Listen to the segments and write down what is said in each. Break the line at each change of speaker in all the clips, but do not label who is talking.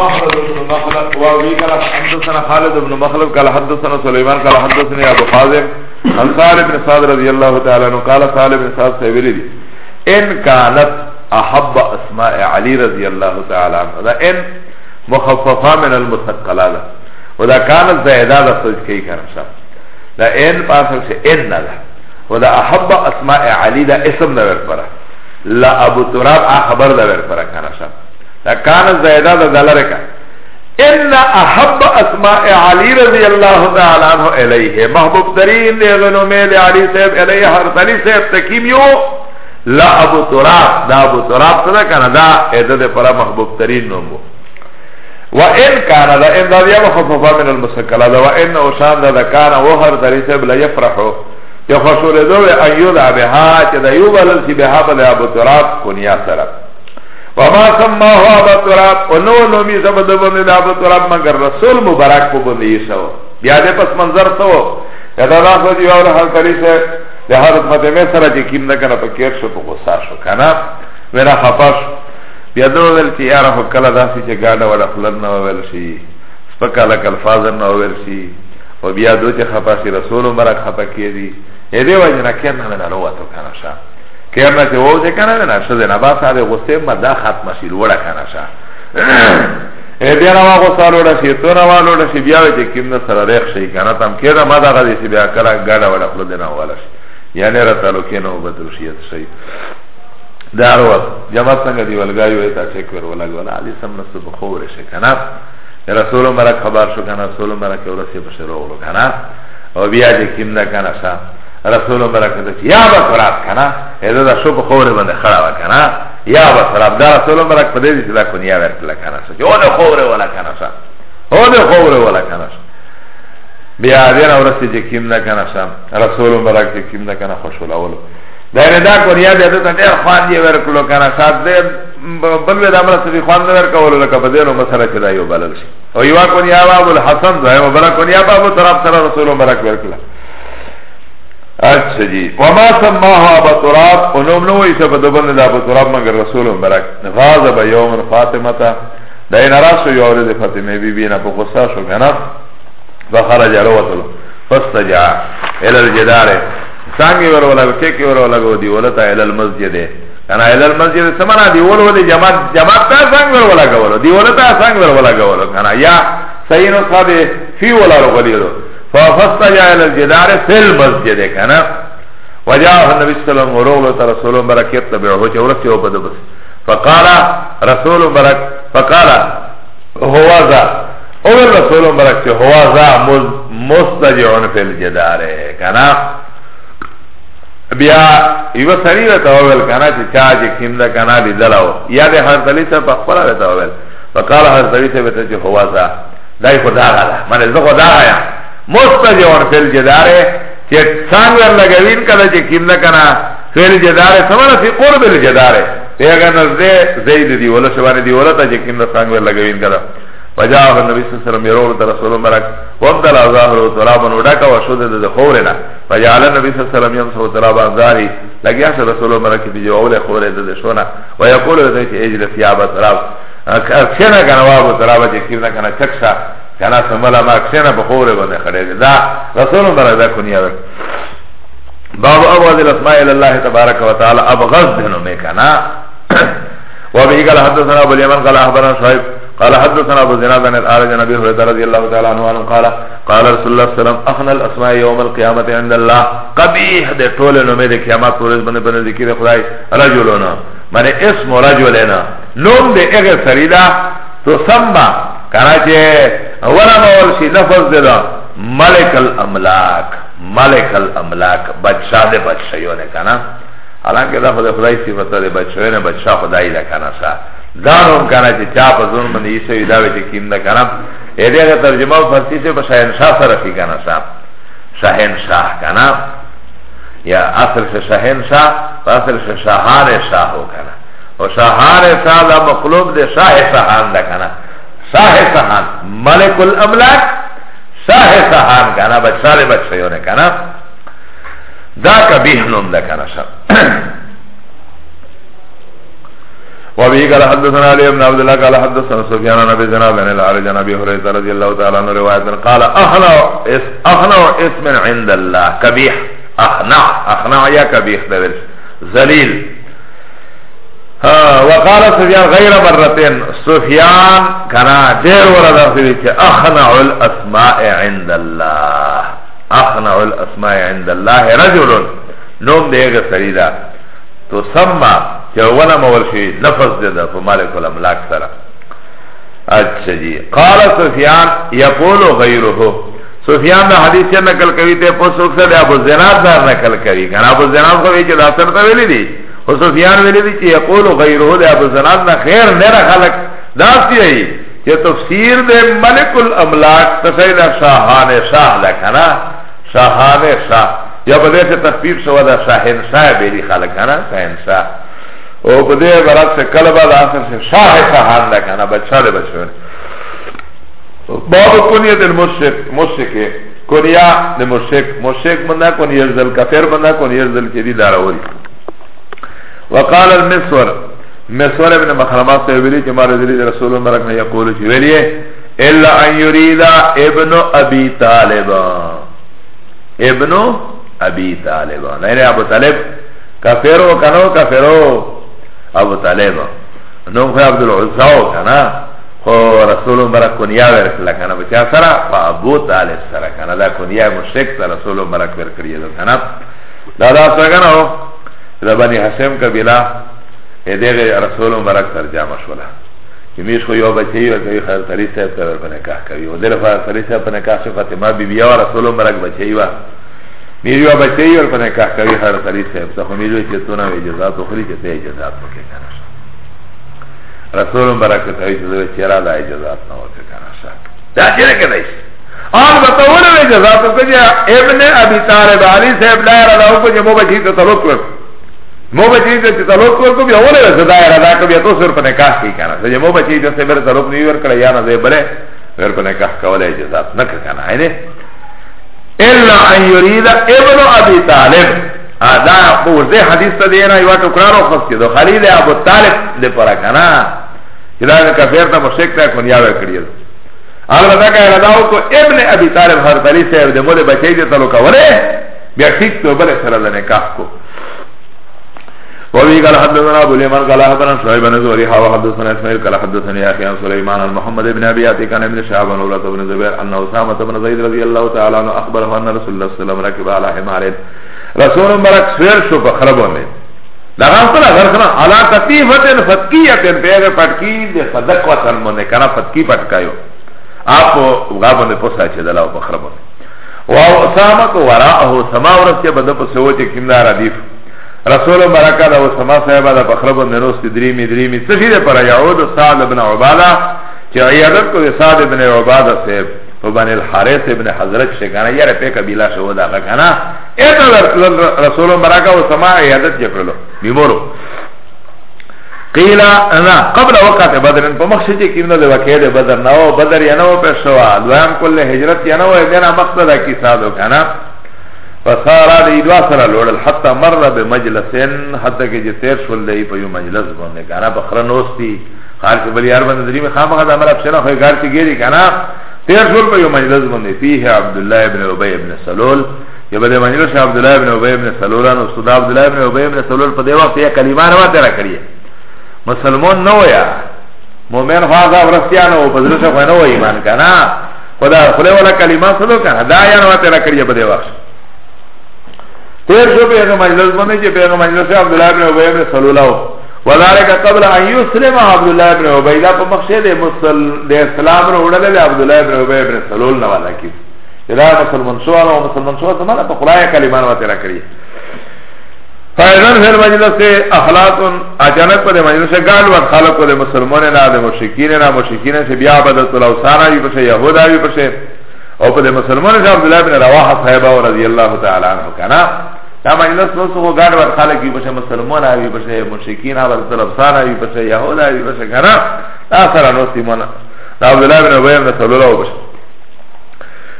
مخلد بن مخلد واوی قال حدثنا خالد بن مخلد قال حدثنا سليمان قال حدثني ابو حازم عن صالح بن صاد رضي الله تعالى عنه قال صالح بن سعد سيبلي ان كانت احب اسماء علي رضي الله تعالى عنه ذا ان مخففا من المثقلات وذا كانت زائده لفظ كي كان شاء ذا ان پاسل سے ان نہ ذا وذا احب اسماء علي ذا اسم نہ ور پر لا ابو تراب خبر نہ ور پر كان شاء لکان زیدہ دا دلرکا ان احب اسماء علی رضی اللہ تعالی عنہ الیہ محبوب ترین دے غنو میل علی صاحب الیہ حضرت علی صاحب تکیمیو لا ابو تراب دا ابو تراب صدا کنا دا عدد پرا محبوب ترین نمو وان كان ذا ان ذا يخفف من المسكل ذا وان وشان ذا كان وهر دريس بلا يفرح يخشوا لذو ان يدع بها كذا يبلل بها بلا ابو تراب كنيا سرب وما سماه ابا تراب و نو نومی سبد بنده ده ابا تراب مگر رسول مبارک کو بنده ایسو بیاده پس منظر سو یدا دا خودی و اول حال کری سه ده حضرت مدمه سره چه کم نکنه پا کیر شو پا غصه شو کنه وینا خفا شو بیاده ویل چه یارا خو کلا داسی چه گاده ولا خلد نو ویل شی سپکا لک الفاظر نو ویل شی و بیاده چه خفا شی رسول مبارک خفا کیه دی ایده وجه نکن نمینا لواتو کنه شا Kerna če ovo de kana dena Še dena ba sabe guste ma da khatma si lora kana ša E bia rava gusta lora si To rava lora si bia ve če kimna sara rek še Kana tam kera ma da gadi si bia kala Gada vada khlo dena wala si Yani rata lo kena ubadru šiyat še
Dar vas Jamat
sanga di valgayo eta čekver Vala gola ali sam nasu bukhovre še kana Rasulun barak khabar šo kana Rasulun barak evra si paše roglo kana O bia če kimna kana ša رسول برکت یا بسرات کنا اذا دا شو بخوره بنده خراب کنا یا بسرات دا رسول برکت پده دیسی دا کنیا ورکلا کنا سا او ده خوره ولا کنا سا
او ده خوره ولا
کنا سا بیا دین اورسی چه کم دا کنا سا رسول برکت چه کم دا کنا خوشولا ولو دا یعنی دا کنیا بیا دتا دیر خوان دی ورکلو کنا سا دیر بلوی دا مرسی بی خوان دا ورکولو لکا بدینو مسلا چه دا یو بلل شی او یوا کنیا بابو الحسن دا یو بلا کنیا بابو طرف سر رسول برکت ورکلا اچھا جی وما سماها ابا تراب انہوں نے وہی سب دبن دا ابا تراب مگر رسول مبرک غاز با یوم فاطمتا دا این راسو یورد فاطمه بی بینا پا قصہ شو گنا فخرج روتلو فستجا الى الجدار سانگی ورولگو چکی ورولگو دی ولتا الى المسجد انا الى المسجد سمنا دی ولو دی جماعت جماعت تا سانگ ورولگو دی ولتا سانگ ورولگو انا یا سینو صحابه فی ولارو قلیلو فافست جا الى الجدار في المسجد كنا وجاءه النبي صلى الله عليه وسلم ورغلت رسول برك يتبعه جورسه وبدبس فقال رسول برك فقال هو ذا اول رسول برك هو ذا مستجع في الجدار كنا بیا یو سری را تاویل کنا چه چا چه کم دا کنا دی دلاو یا دی حرطلی سا پا خپلا را تاویل وقال حرطلی سا بیتا چه خواسا دای خدا غدا من ازده خدا غیا مستجون فیل جداره چه سانگر لگوین کده چه کم نکنه فیل جداره سمانه فی قرب الجداره پیغه نزده زید دیوله شبانه دیوله تا چه کم سانگر لگوین کده وجاءه النبي صلى الله عليه وسلم يرون رسول الله برك وابدل ظاهره ترابا ودك وشد ذ خورنا فجعل النبي صلى الله عليه وسلم يمسح ترابا ظاهري لقيا رسول الله برك في جوله خور ذ شونا ويقول ذ اجلس يا ابا تراب كنا كنا واب تراب كيف كنا تكشا Kana sambala ma kšena pa hovore bende khadere Da Rasulun bara da kunija ver Babu abgaz il asma'i lillahi tabaraka wa ta'ala Abgaz dinu me kana وابه قال حدثنا ابو اليمن قال اخبرنا شعيب قال حدثنا ابو زناد عن الارج عن ابي هريره رضي الله تعالى عنه قال قال رسول الله صلى الله عليه وسلم احنا الاسماء يوم القيامه عند الله قبيح ده طول نومه ده قیامت پرز بنده بنده ذکر خدای رجلنا من اسم رجلنا نوم ده اغه سریدا تو سما کراچه ورم ورشی لفظ دا ملک الاملاک ملک الاملاک بادشاہ دے بادشاہیوں نے کنا حالانکه دا خدای خدای صفت ده بچوی نه بچه خدای ده کنه سا دانو کنه چه چا پا ظلم من ایسه ویدا وی چه کیم ده کنه ایده اگه ترجمه و فرسی سه پا شاهنشاه سرخی کنه سا شاهنشاه کنه یا اصل سه شاهنشاه و اصل سه شاهان شاهو کنه و شاهان شاه ده مخلوب ده شاه شاهان ده کنه Sahe sahan Malikul amlak Sahe sahan kana Bača li bača yone kana Da kabih num da kana šar وابي قال حدثنا علي بن عبد الله قال حدثنا سفيان عن ابي زناد عن العارج عن ابي هريره رضي الله تعالى عنه روايه قال اخنع اس اخنع اسم عند الله قبيح اخنع اخنع يا قبيح ده ذليل وقال سفيان غير مرتين سفيان كان دير ورد في اخنع الاسماء عند الله اخنع الاسماء عند الله رجل نوم ديغ سريدا تسمى كونا مولشي لفظ ددا فمالك الاملاك سرا اچھا جی قال سفيان يقول غيره سفیان دا حدیث چه نکل کری تے پس اکسر ابو زناد دار نکل کری کنا ابو زناد خوی چه داستر تا ویلی دی خصوصیان ویلی دی چه یقول غیره دی ابو زنان نا خیر نیر خلق داستی ای چه تفسیر دی ملک الاملاک تسید شاہان شاہ لکھنا شاہان شاہ یا پده چه تفیر شو دا شاہن شاہ بیلی خلق کنا شاہن شاہ او پده برات چه کلبا دا آخر چه شاہ شاہان لکھنا بچہ دی بچون باب کنیت المشک مشک کنیا دی مشک مشک بنده کنیت ذل کفر بنده کنیت ذل کدی داروری وقال المسور مسور ابن مخرمات سيبلی چه مارد لید رسول مرک نه یقولو چه ولیه الا ان يريد ابن ابي طالب ابن ابي طالب نه ابو طالب کافرو کنو کافرو ابو طالب نو خو عبد العزاو کنا خو رسول مبارک کنیا ورکلا کنا بچا سرا فا ابو طالب سرا کنا دا کنیا مشرک تا رسول مبارک ورکریه دا کنا دا دا سرا کنو da bani Hasem kabila e dege Rasul Mubarak ترجمه شولا کمیش خو یو بچی و کوي خیر سری صاحب سره په نکاح کوي او دل فار سری صاحب په نکاح شو فاطمه بی بی او رسول مرک بچی و می یو بچی ور په نکاح کوي خیر سری صاحب څه می دوی چې تونه اجازه تو خري چې ته اجازه وکړي کنه رسول مرک ته اجازه چې را لا اجازه نه وکړي کنه شا دا چې کله اور بتاونه اجازه تو کړه ابن ابي طالب علي صاحب لا را لو کو چې مو بچی ته توکل مو بچی دې چې تعلق ورکو بیا ولا زدا را دا کو بیا تو سر په نکاح کی کنه چې مو بچی دې سه بر تعلق نیو ور کړه یا نه دې بره ور په نکاح کولای اجازه نه کنه اې الا ان يريد ابن ابي طالب ادا په دې حدیث ته دی نه یو ټکرار او خاص کېدو خالد ابو طالب دې پر کنه چې دا کافر ته مشک ته کو نیاو کړی هغه دا کړه دا او کو ابن ابي طالب هر دلی سه دې مو بچی دې تعلق وره بیا ٹھیک تو بل سره نکاح کو وفي قال حدثنا ابو اليمان قال حدثنا شعيب بن زهري قال حدثنا اسماعيل قال حدثني اخي عن سليمان عن محمد بن ابي عتيق عن ابن شهاب عن ولد بن زبير ان اسامه بن زيد رضي الله تعالى عنه اخبره ان رسول الله صلى الله عليه وسلم ركب على حمار رسول مبارك سير شو فخربونه لغان طلع غرخنا على قطيفة فتكية پیغ پتکی دے صدق وطن منے کنا فتکی پتکایو آپ غابنے پوسا چه دلاو بخربنے و اسامه کو وراءه سماورس کے بدپ سوچ کیندار ادیف رسول برکا دا وسما صاحب دا بخرب نروس دریمی دریمی سفیر پر یعود سعد ابن عبادہ چه عیادت کو سعد ابن عبادہ صاحب فبن الحارس ابن حضرت شکانا یار پی قبیلہ شو دا غکانا ایتا رسول برکا وسما عیادت جکرلو بیمورو قیل انا قبل وقت بدر په مخشد کې نو د واقعې د بدر نو بدر یا نو پښوا دوام کله هجرت یا نو دنا مقصد کی ساده کنه فسارا دی دوا سره لوړل حتا مر به مجلسن حتا کې چې تیر شول دی په یو مجلس باندې کنه بخره نوستي خار کې بل یار باندې درې خامخ د عمل افسر خو ګار کې ګيري کنه تیر شول په یو مجلس باندې فيه عبد الله ابن ابي ابن سلول یو بل مجلس عبد الله ابن ابي ابن سلول او استاد عبد الله ابن ابي ابن سلول په دې وخت یې کلمه نه وته را کړی مسلمان نه ویا مؤمن هغه ورستیانو په درسه خو نه وای ایمان کنه خدا خله ولا کلمه سلو کنه دا یې نه وته را کړی په دې وخت تیر جو پیغه مجلس باندې چې پیغه مجلس عبد الله ابن ابي بن سلول او وذالک قبل ان يسلم عبد الله ابن ابي دا په مقصد مسل د اسلام وروړل عبد الله ابن ابي بن سلول نه والا کی دا مسلمان شو او مسلمان شو زمانه په خدای کلمان وته را کړی فایدن فی المجلس اخلاق اجانت پر مجلس گال و خلق پر مسلمان نه د مشرکین نه مشرکین چې بیا عبادت الاوثان وی پر یهودا وی پر او پر مسلمان عبد الله بن رواحه صاحب رضی الله تعالی عنہ کنا دا باندې له څو څو ګاډ ور خلک یې بشه مسلمان اوی بشه مشرکین اور طرفدار اوی بشه يهود اوی بشه غره دا سره نو سیمونه دا عبد الله بن ابي بن سلول او بشه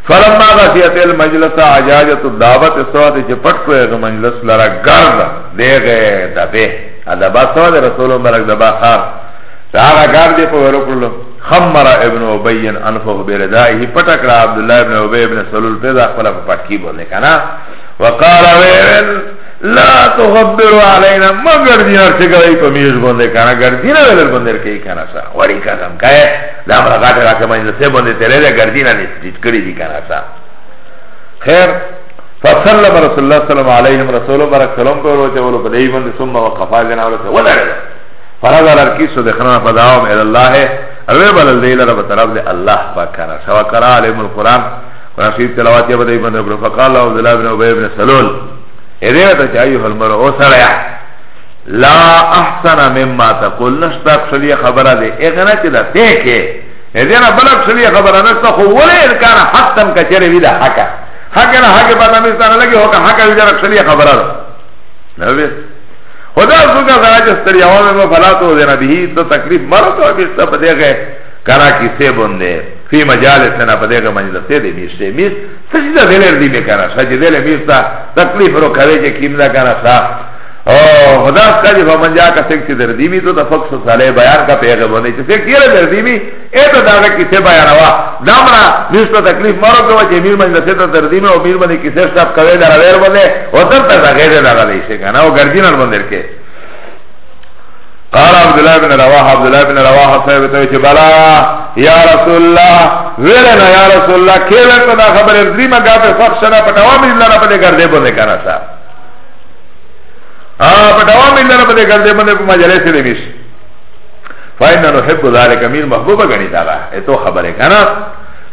فلما غسیت المجلس عجاجت الدعوت سوات چې پټ کوې غ مجلس لرا ګرد دیغه دبه ادبا سوات رسول مرګ دبا خار دا ګرد په ورو کړلو خمر ابن ابي انفه بردائه پټ کړ عبد الله بن ابي بن سلول په دا خپل پټکی بوله کنه وقال ویل لا تخبروا علينا مگر دینار چه گوی پا میش بنده کانا گردینا ویلر بندر کئی کانا سا وڑی کازم کئے دا مرا غاٹه راکه مجلسه بنده تره ده گردینا نیستیج کری دی کانا سا خیر فسلم رسول الله سلام علیهم رسول برک سلام پر روچه ولو پدهی بنده سم وقفا جنا ورسه ودره ده فرازا لرکیسو دخنا فداوم الالله اوی بلل دیل رب طرف ده الله پاک کانا سا وقرا علیم القرآن فاخیر تلاوات یبدا ابن ابن فقال الله عبد الله بن ابي بن سلول اذا تا ايها المرء او سرع لا احسن مما تقول نشتا شلی خبره ده اغنا چې ده ته اذا نه بلک شلی خبره نشتا خو ولا انکار حتم کچره وی ده حق حق نه حق باندې مستانه لګي هو حق وی ده شلی خبره ده نو به خدا څنګه زراجه ستریاوه مې فلا تو ده نه به ته تکلیف مرته به څه پدې غه کرا کیسه بنده فی مجالس نه په دغه مجلس دې میشته میس سجده دلر دې می کرا سجده دې میس تا تکلیف رو کوي چې کیم دا کرا سا او خدا ستاسو په منځه کا څنګه چې در دې می ته فقص صالح بیان کا پیغه باندې چې څنګه کیره در دې می اته دا کیسه بیان وا دمرا میس ته تکلیف مارو کوي چې میر مجلس ته در دې می او میر باندې کیسه صاحب کوي دا ور باندې او تر ته دا غیر دا غلې څنګه نو ګردینر باندې کې قال عبد الله بن رواحه عبد الله بن رواحه صاحب ته چې بلا یا رسول الله ویلنا یا رسول الله کله ته دا خبره درې ما غاټه فخشنا پټاو مې لره په دې ګرځې باندې کرا تا ها پټاو مې لره په دې ګرځې باندې په مجلس دې ویش فاین نو حب ذلک امیر محبوبه غنی دا ته خبره کنه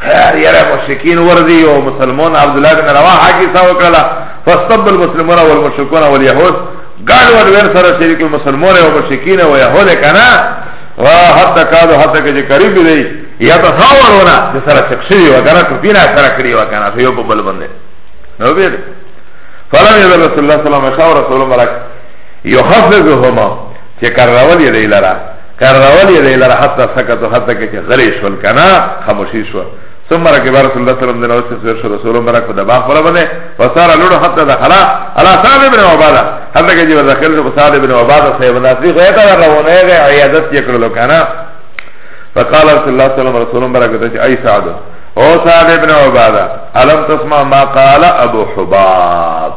خیر یره مشکین وردی او مسلمان عبد الله بن رواحه کی ساو کړه فاستبل المسلمون والمشركون واليهود ګال ور ور سره شریک مسلمان او مشکین او يهود کنا وا حتا کادو حتا کې قریب دی یا تصور ورا چې سره شخصي و کنه تو پینا سره کړی و کنه یو په بل باندې نو به فلم يذ رسول الله صلی الله علیه وسلم رسول الله يحفظهما چې کرول یې لرا کرول یې لرا حتا سکتو حتا کې غلی شول کنا خاموشي شول ثم ركب رسول الله صلى الله عليه وسلم سير شو رسول الله ركب دباغ فلا بنه فصار لولو حتى دخلا على سعد بن عبادة حتى كي جب دخل شو سعد بن عبادة سيب ناسي خيطة ورونه غي عيادت يكر لو كان فقال رسول الله صلى الله عليه وسلم ركب دباغ اي سعد او سعد بن عبادة علم تسمع ما قال ابو حباب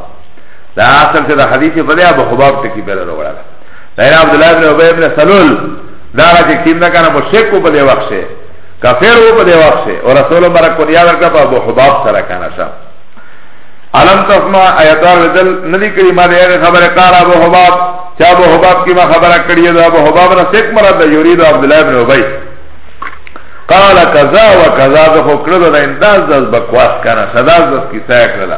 دا اصل كده حديث بده ابو حباب تكي بلا روڑا دا عبد الله بن عبادة بن سلول دا راجك تيم نکانا مشرق بده وقشه کافر و پده وقت شه و رسول برا کنیا ورکا پا ابو حباب سره کانشا علم تسمع آیتار وزل ندی کری ما دیگه خبر کار ابو حباب چا ابو حباب کی ما خبر کریه دو ابو حباب را سیک مرد دا یورید عبدالله ابن عبی قال کذا و کذا دخو کرده دا انداز داز بکواس کانشا داز داز کسای کرده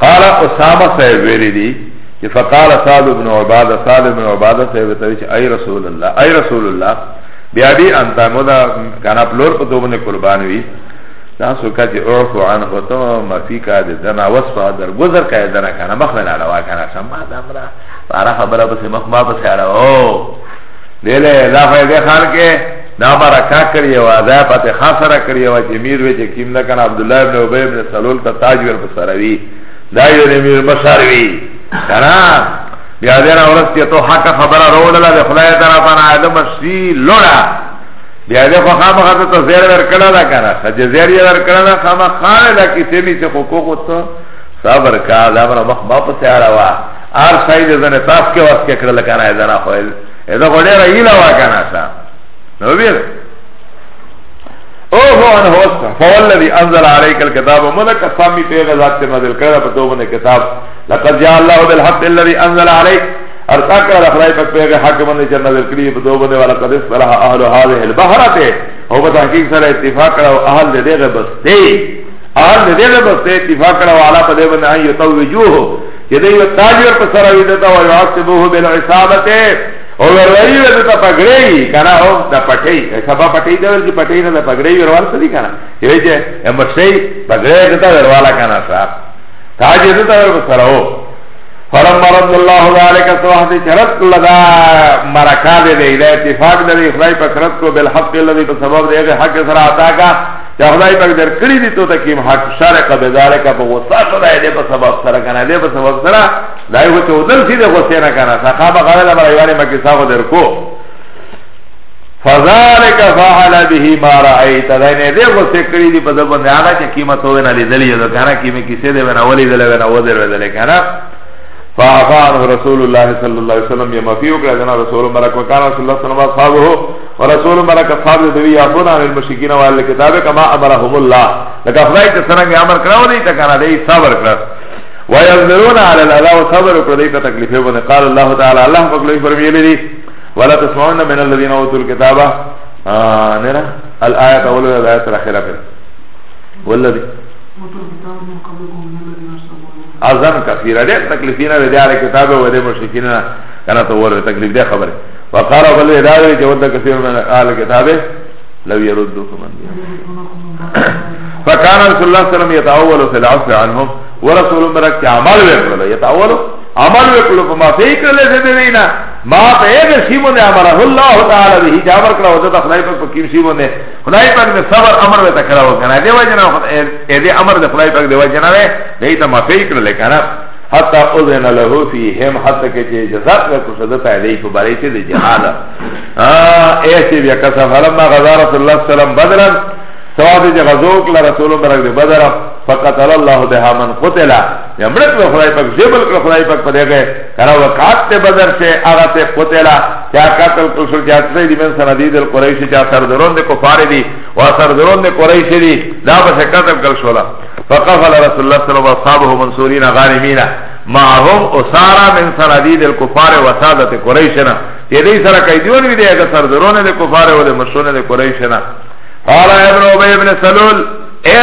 قال اسامه صاحب ویلی دی فقال سعد بن عباده سعد بن عباده صاحب توی چه ای رسول الله ای رسول الله بیا بی انتا مودا کانا پلور پتو بنه قربانوی تاسو کتی اعفو عن خطو مفی که ده دنا وصفا در گذر که دنا کانا مخمن علوا کانا شما دمرا فارا خبره پسی مخما پسی علوا دیلی دا فیده خان که دا برا کاک کریه و دا پتی خاصره کریه و چه میر وی چه کم نکن عبدالله ابن عبای ابن سلول تا تاج ور پسروی دا یو نمیر بسروی کانا بیا دیر اورس که تو حق خبره رو دلا ده خدای طرفان آدم سی لولا بیا دیر خو خام خطه تو زیر در کلا دا کنا خجه زیر یا در کلا دا خام خانه دا کسی می چه خوکو تو صبر کا دا مرا مخ باپ سیارا وا آر ساید زن تاس که وست که کرل کنا ایدنا خوید ایدو خودی را ایلا وا کنا سا نو بیر اوه ان هوسا فوالذي انزل عليك الكتاب ملك سامي تي غزات تے نازل کرا پتو نے کتاب لقد جاء الله بالحق الذي انزل عليك ارتا کر اخلائی پک پہ حق بندے چن نازل کری پتو نے والا قد صلاح اهل هذه البحرات او بتا حقیقت سره اتفاق کرا اهل دے دے بس تے اهل دے دے بس تے اتفاق کرا والا پدے بندے ای توجوه کہ دے تاجر پر سرا وی دیتا و یعصبوه بالعصابه O verwari da ta pagrevi Kana o da patei e Saba patei da verki patei da pagrevi verval sadi kana Ile je Embassai pagrevi da e ta vervala kana sa Taji da ta verval sara o Faramma radullahu zalika Sahati charat kulla da Maraka de de Ila etifak da de Ikhlai pa charat ko Bil haqqi ladhi Pa sabab de Ege haqqi sara ataka یا خدای پاک در کړی دي ته تکیم حق شارق به ذالک په غصه سره دې په سبب سره کنه دې په سبب سره دای و ته ودل سي دې غصه نه کنه صحابه غړل برای وانه مکه صاحب در کو فذالک فعل به ما رایت دای نه دې غصه کړی دي په دبن هغه چې قیمت و نه لیدلې دا کنه کیمه کیسه دې ونه ولیدل ونه ودل ودل کنه فعفانه رسول الله صلى الله عليه وسلم يما فيه وقال جنا رسول مرك وكان رسول الله صلى الله عليه وسلم ورسول مرك اصحابه دوی یعفون عن المشركين وعلى الكتاب كما امرهم الله لك افرائی تسرنگ امر کراو دیتا کانا دی صبر کرد ويذرون على الاذى وصبر کرد دیتا تکلیفه بند قال الله تعالى الله فقلوی فرمیلی دی ولا تسمعون من الذين اوتوا الكتاب نرى الآية أولى الآية الأخيرة والذي وتركتاب من قبلكم من الذين اشتروا azan kathira de taklifina de ale kitabe wa de mushrikina kana to wor taklif de khabar wa qara bal idawe je wanda kathir min al kitabe law yaruddukum an fa kana rasulullah sallallahu alaihi wasallam yatawwalu fil asr anhum wa rasulun barak ta'malu yatawwalu عمل وکړو په ما فی کړل څه دی نه ما په دې سیمه نه امره الله تعالی به چې امر کړو ته خدای په کوم سیمه نه خدای په دې صبر امر وته کړو کنه دی وجنه دې امر د خدای په دی وجنه نه ته ما فی کړل کنه حتی اذن له فیهم حتی که چه جزاق کو صدت علی کو بارے تے جہاد ا ایسی بیا کسا فلما غزا رسول اللہ صلی اللہ علیہ وسلم بدر ثواب جغزوک لرسول برک بدر فقتل الله بها من قتل یا مرک لو خدای پاک جبل کر خدای پاک پدے گئے کرا وقات تے بدر سے آغا تے قتل کیا قتل کل سر جات سے دی من سندید القریش جا سر درون دے کفار دی وا سر درون دے قریش دی دا بس قتل کل شولا فقفل رسول اللہ صلی اللہ علیہ وسلم اصحابہ منصورین غانمین معهم اسارا من سندید الكفار وسادت قریشنا یہ دی سرا قیدیون بھی دے سر درون دے کفار و دے مشون دے قریشنا قال ابن عبی ابن سلول اے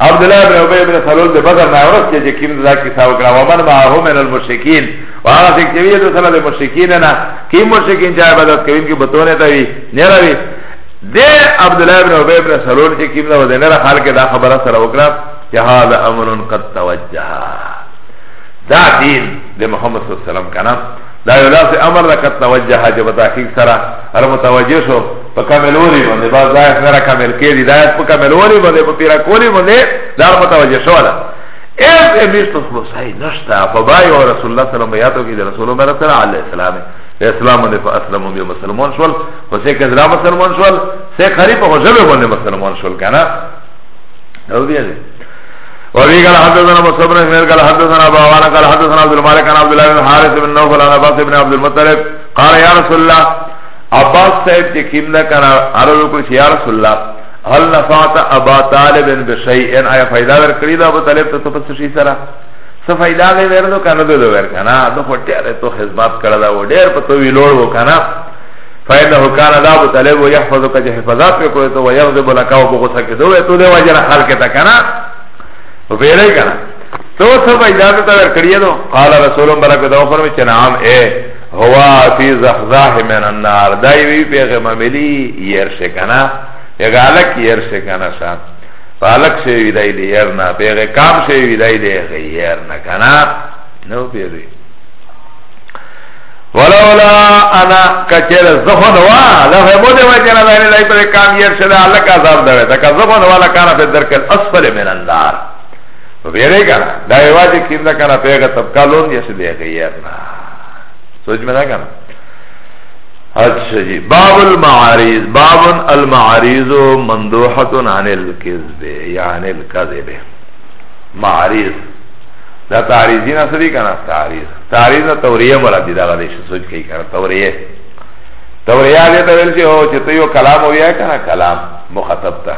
Abdullah ibn Ubay ibn Salul de Badr na urus ke je kim da ki sa ukra wa man ma'ahu min al mushrikin wa ana se ke yedo sala de mushrikin na kim mushrikin ja ibadat kevin ki batone ta vi ne ravi de Abdullah ibn Ubay ibn Salul ke kim da de ne ra hal ke da khabar sala ukra ya hada amrun qad tawajjaha da din de Muhammad sallallahu alaihi wasallam kana da yo da se amr da qad tawajjaha je bata ki sara ar mutawajjih pa kameluri bende ba zaif nara kamel ke di Da es pa kameluri bende Pa pira koli bende Dar pa tawajje šovala Ev e mištos klusai Našta Pa bai o Rasulullah sallam Bijato ki de Rasulullah sallam Alla islami Islam bende pa aslamu bi muslimon šol Pa se kezra muslimon šol Se kharipa pa žebe bende muslimon šol Kana Ovo bih وفي قال حدثنا مصبر بن قال حدثنا ابو وانا قال حدثنا عبد المالك عن عبد الله بن حارث بن نوفل عن عباس بن عبد المطلب قال يا رسول الله عباس صاحب چې کیمله کرا عرض وکړ یا رسول الله هل نفعت ابا طالب بشیء ان آیا فائدہ ورکړی دا ابو طالب ته په څه شي سره څه فائدہ یې ورنو کنه دوی ورکنه دا هټیاره ته خدمت کړل دا ډیر په تو ویلوړ وکنه فإنه كان ابو طالب يحفظك حفاظات وکړو ته ويغضب لك او بغصه کې دوی ته دوی وجره خلق ته کنه ویلې کنه تو څه فائدہ ته ورکړی نو قال رسول الله برکته او فرمایي چې نام اے هوا فی زخزاح من النار دایوی پیغم ملی یرشه کنا یگا علک یرشه کنا شا فالک شوی دای دی یرنا پیغه کام شوی دای دی یرنا کنا نو پیغه ولولا انا کچر زخن وا لفه بوده وجنا دای دی پر کام یرشه دا علک عذاب دوی دا زخن والا کانا فی درک الاسفل من النار ویره کنا دایواجی کیندا کنا پیغه طبقالون یسه دی یرنا سوچ میں نہ کرنا اچھا جی باب المعارض باب المعارض مندوحة عن الكذب یعنی الكذب معارض دا تعریضی نہ سدی کنا تعریض تعریض نہ توریہ مراد دی دا دیش سوچ کی کنا توریہ
توریہ دے تو
ویل چھو چھتو یو کلام ہویا کنا کلام مخاطب تا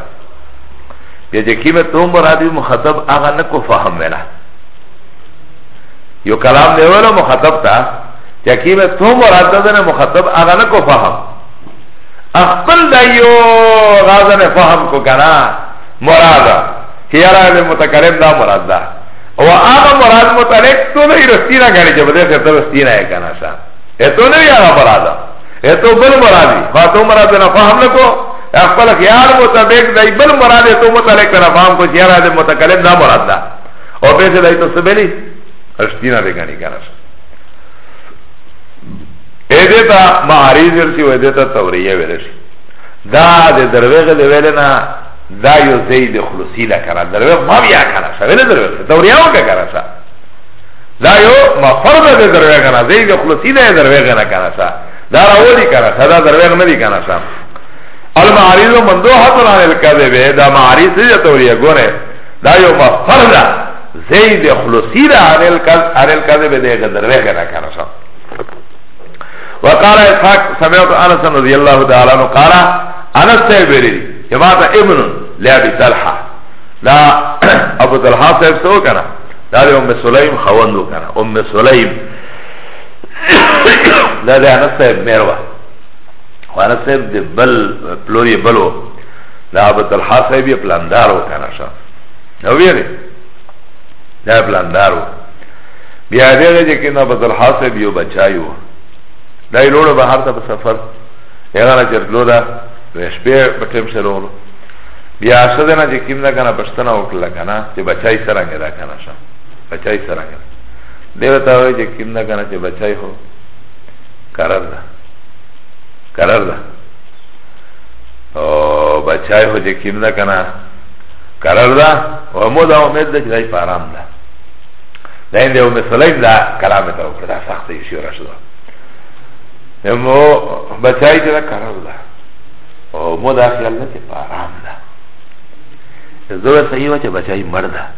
یہ جکی میں تم مرادی مخاطب آغا نکو فهم میرا یو کلام دے ویلو مخاطب تا یکی به تو مراد دادن مخطب اغا نکو فهم اخپل دیو غازن فهم کو کنا مرادا هیارا به متکرم دا مراد دا و آغا مراد متعلق تو نئی رستی نا گانی چه بده خیطر رستی نا ہے کنا شا ایتو نئی آغا مرادا ایتو بل مرادی فاتو مراد دینا فهم نکو اخپل خیار متعلق دی بل مراد ایتو متعلق دینا فهم کو چیارا دی متکرم دا مراد دا او پیسه دی تو سبیلی رستی نا بگانی کنا شا ایده تا معاریز ورسی و ایده تا توریه ورسی دا ده درویغ ده ویلنا دا یو زید خلوصی لکنه درویغ ما بیا کنه شا ویل درویغ توریه و که کنه شا دا یو ما فرد ده درویغ نه زید خلوصی ده درویغ نه کنه شا دا راولی کنه شا دا درویغ ندی کنه شا المعاریز من دو حتن عن الكذبه دا معاریز ده توریه گونه دا یو ما فرد زید خلوصی ده عن الكذبه ده درویغ نه کنه شا وقال اسحاق سمعت انس رضي الله تعالى عنه قال انس تبري جماعه ابن لابي طلحه لا ابو طلحه صاحب سو كان دا ام سليم خوندو كان ام سليم لا دا انس مروا وانس بل بلوري بلو لا ابو طلحه صاحب یې پلاندارو کرا شو نو ویری دا پلاندارو بیا دې دې کې نه بدل یو بچایو دای لوړو بهر ته په سفر هغه نه چرلو دا شپې په ټیم سره ورو بیا څه دنه چې کیم نه کنه پښتنه وکړه کنه چې بچای سره نه را کنه شه بچای سره کنه دیو ته وای چې کیم نه کنه چې بچای هو قرار ده قرار ده او بچای هو چې کیم نه کنه قرار ده او مو دا امید ده چې دای پارام ده دا انده او مثلایم دا کلامه تا وکړه دا سخته شي راشده Emo bachai te da karal da O mo da khiyal da te pa aram da Dover sahi wa che bachai marda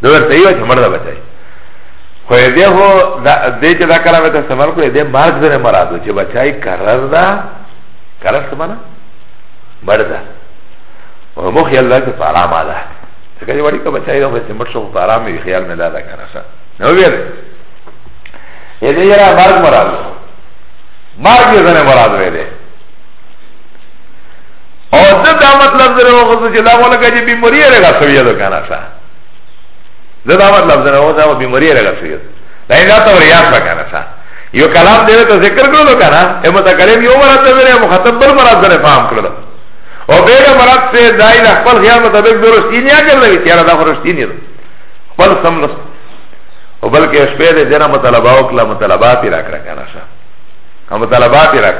Dover sahi wa che marda bachai
Ko je de ho De che da karal vete samar ko je de marg zene marado Che bachai karal da Karal se mana Marda O mo khiyal da te pa aram da Saka je vadi ka bachai da Vese mršo pa aram Khiyal me da da karasa Ne uvijere یه ده یرا مرگ مراد مرگ یه زنه مراد ویده او زد دا مطلب زره وخصو چه دا مولکا جه بیموری رگا سویدو کانا سا زد دا مطلب زره وخصو بیموری رگا سویدو لئن دا تا وریان با کانا سا یو کلام دیوه تا ذکر کرلو کانا ای متکلم یو مراد زره مخطب بل مراد زره فهم کرلو او بیگا مراد سے دائی دا خپل خیال مطابق درستی نیا کرلو تیارا دا خرستی نیا دا خپل سملست او بلکه شپه ده دینا مطالبه وکلا مطالبه پی راک را کنه شا هم مطالبه پی راک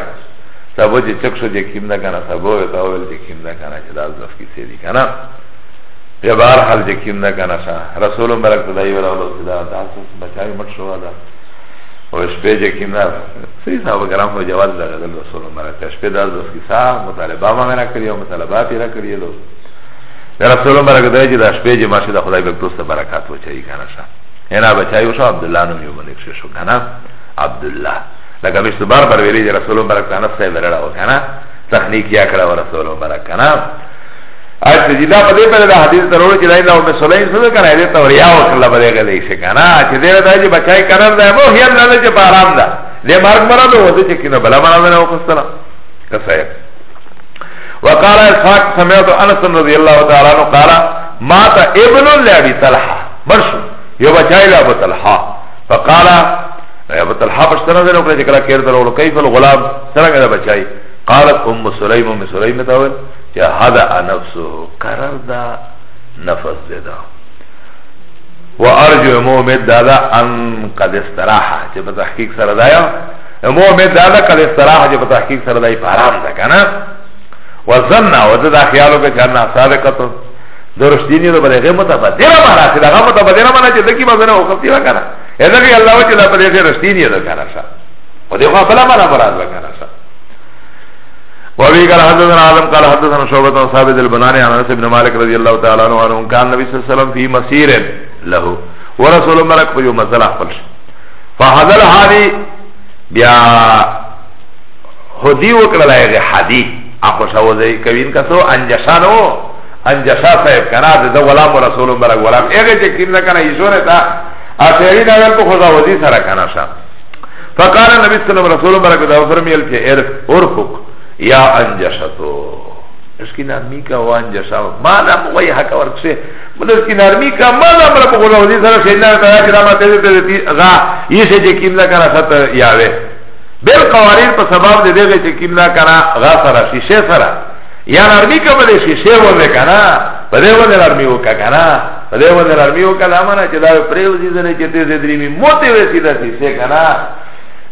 سبو جه چک شو جه کم ده کنه سبو ویتا اول جه کم ده کنه چه داز دفکی سیدی کنه یا بار حال جه کم ده کنه شا رسول مرک تدائی ولا اولو سیدا ده حسوس بچاوی مت شو ده او شپه جه کم ده سی صاحب کرام خو جواز ده غدل رسول مرک شپه داز دفکی سا مطالبه ما میرا کریه و مطالبه پی را کریه دوست رسول مرک دائی جه ده شپه جه ماشه ده خدای بک دوست برکات وچه ای کنه شا هنا بچایو شو عبدالله نمی ملک شو کنا عبدالله لکه بشت بار بر ویلی رسول برک تانا سای برده و کنا تخنیک یا کرده و رسول برک کنا Aaj se jida pa de pa da hadith da rolo jida ila ume sulaim sada kana Ede ta uriya wa kalla pa de ga de ishe kana Che de da je bachai karar da Mo hiyal nada je pa aram da De marg mara da wadu che kina bala mara da na ukhustala Kasa je Wa qala ishaq samiyatu anasan radiyallahu ta'ala nu qala Mata ibnun li abi talha Marshu یو بچای لا بتلحا فقال یا بتلحا پشتنه دل وکړه چې کله کېر درو کیف الغلام څنګه دا بچای قالت ام سليم ام سليم تاول یا هذا نفسه قرار دا نفس ددا
وارجو مومد دادا
ان قد استراحا چه په تحقیق سره دایا مومد دادا قد استراحا چه په تحقیق سره دای په و ده و وظن خیالو کې صادقتو درست دینی دو بده غیر متفدیره مانا چه ده غیر متفدیره مانا چه دکی مزنه وخفتی وکانا ایده که اللہ وچه ده بده غیر رشدینی دو کانا شا و ده غفلا مانا مراد وکانا شا وابی قال حدثنا عالم قال حدثنا شعبت عن ثابت البنانی عن انس ابن مالک رضی اللہ تعالی عنہ عنہ کان نبی صلی اللہ علیہ وسلم فی مسیر له ورسول مرک فیو مزل احفل شا فحضر حالی بیا خودی وکڑلائی غی حدی اخوشا وزی کوین کسو انجشانو انجشا صاحب کنا ده غلام رسول برا غلام اگه چه کیم نکنه ایشونه تا اثیری نویل پو خدا وزی سره کنا شا فقال نبی صلی اللہ رسول برا کدا فرمیل چه ارفق یا انجشتو اسکی نرمی کا و انجشا مالا موی حقا ورکشه مدر اسکی نرمی کا مالا مرا پو خدا وزی سره شیدنا تا چه داما تیزه تیزه تیزه غا ایشه چه کیم نکنه شا یاوه بل قوارین پا سباب ده دیگه چه کیم نکنه غا سره شیشه سره یا نرمی کبلی شیشه بنده کنا پده بنده نرمی وکا کنا پده بنده نرمی وکا دامنا چه دا پریو زیزنه چه تیزه دریمی موتی ویسی دا شیشه کنا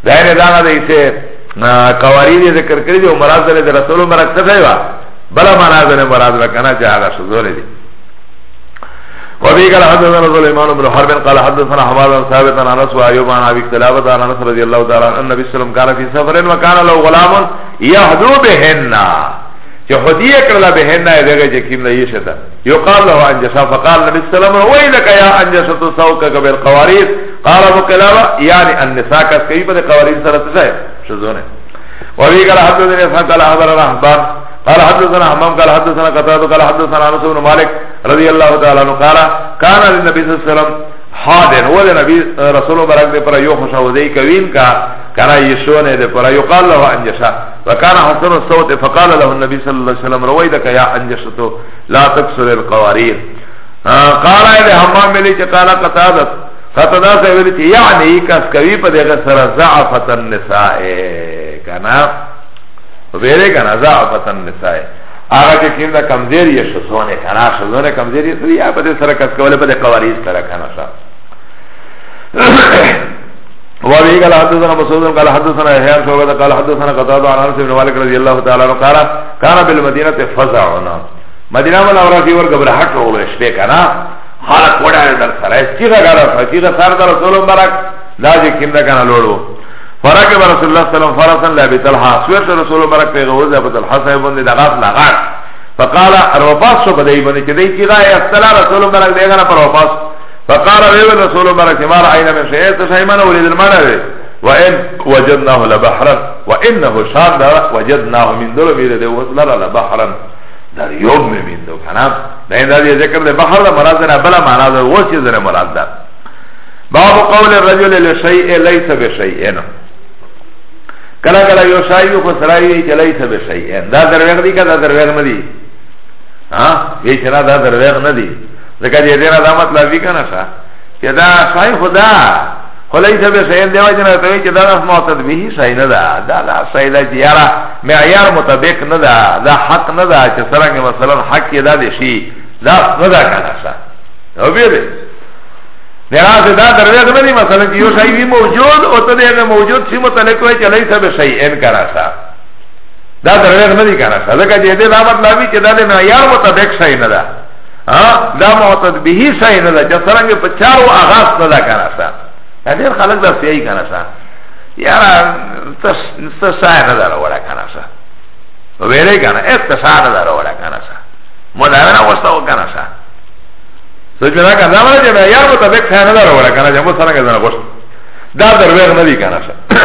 دین دانا دیسه قواری دی ذکر کردی و مراد دلی دی رسول مرک سفه و بلا مانا دلی مراد وکنا چه آغا شزوله دی وفي قال حدثنا سليمان بن حرب قال حدثنا حماد بن ثابت عن انس وايوب عن ابي كلابه عن انس رضي الله تعالى عن النبي صلى الله عليه وسلم كان في سفر وكان له غلام يهدو بهن يهودية كرلا بهنا يدغه جكيم نيشتا يقال له انجسا فقال نبي السلام ويلك يا انجسة سوكك بالقوارير قال ابو قلابة يعني النساء كس كيف ده قوارير سرت شايف شزونه وابي قال حدثنا اسحاق قال حضرنا احبان قال حدثنا حمام قال حدثنا قتادة قال حدثنا انس بن مالك رضي الله تعالى عنه قال كان للنبي صلى الله عليه وسلم حاضر هو ده نبی رسول برک ده پر یو خوشاوزی کوین کا کنا یشونه ده پر یو قال له انجشا وکانا حسن الصوت فقال له النبی صلی اللہ علیہ وسلم رویدک یا انجشتو لا تکسر القواریر قال له حمام ملی چه قال قطادت قطدا سے ویلی چه یعنی کس کوی پا دیگه سر زعفت النساء کنا ویلی کنا زعفت النساء آغا چه کم ده کمزیری شسونه کنا شسونه کمزیری سر یا پا ده سر کس کولی پا ده قواریر سر کنا شا وابي قال حدثنا مسعود قال حدثنا يحيى شعبة قال حدثنا قتادة عن انس بن مالك رضي الله تعالى عنه قال كان بالمدينة فزعنا مدینہ ولا اور کی ور گبراہٹ ہو گئے شپے کا نا حال کوڑا ہے در سر اس کی غرا فقیر سر در رسول مبارک لاج کیم دا کنا لوڑو فرق رسول اللہ صلی اللہ علیہ وسلم فرسن لابی طلحہ سویت رسول مبارک پہ غوز ابو طلحہ صاحب نے دغاف لغار فقال الرفاس بدی بن کی دی کی رائے صلی اللہ رسول مبارک دے گنا پر رفاس فقال ويو رسول مرك ما رأينا من شيء تشايمان ولد المعنى وإن وجدناه لبحرا وإنه شاد وجدناه من دلو ميره ده وصلر لبحرا دار يوم من دو كان لا ده ذكر البحر بحر ده مرادنا بلا معنى هو شيء ذره مراد باب قول الرجل لشيء ليس بشيء كلا كلا یو شایو خو ليس بشيء لیسه بشیئن دا درویغ دی که دا درویغ ندی وی آه؟ چه Zaka je dira da matla bi kana sa Che da sai khuda Khulai sabi sayin deva jana tavi Che da nas muatad bihi sai na da Da da sai da che yara Me'ayar mutabik na da Da haq na da Che sarangi masalan haq je da de shi Da na da kana sa Obje de Nera se da darvek nadi masalan Che yo sai bi mawjud O ta de mawjud si mutalek Che lai sabi sayin kana sa Da darvek nadi kana sa Zaka je dira da matla bi Che da de me'ayar mutabik sai na da دا معتد به شای نه ده چې سرنګ په چارو آغاز نه ده کنه سا ډیر خلک دا سیای کنه سا یارا ته سای نه ده ولا کنه سا ویلې کنه اته سای نه ده ولا کنه سا مدارنه واستو کنه سا سوچو دا کنه دا چې یار مطابق سای نه ده ولا کنه چې مو سرنګ ده وښت دا دروغ نه دی کنه سا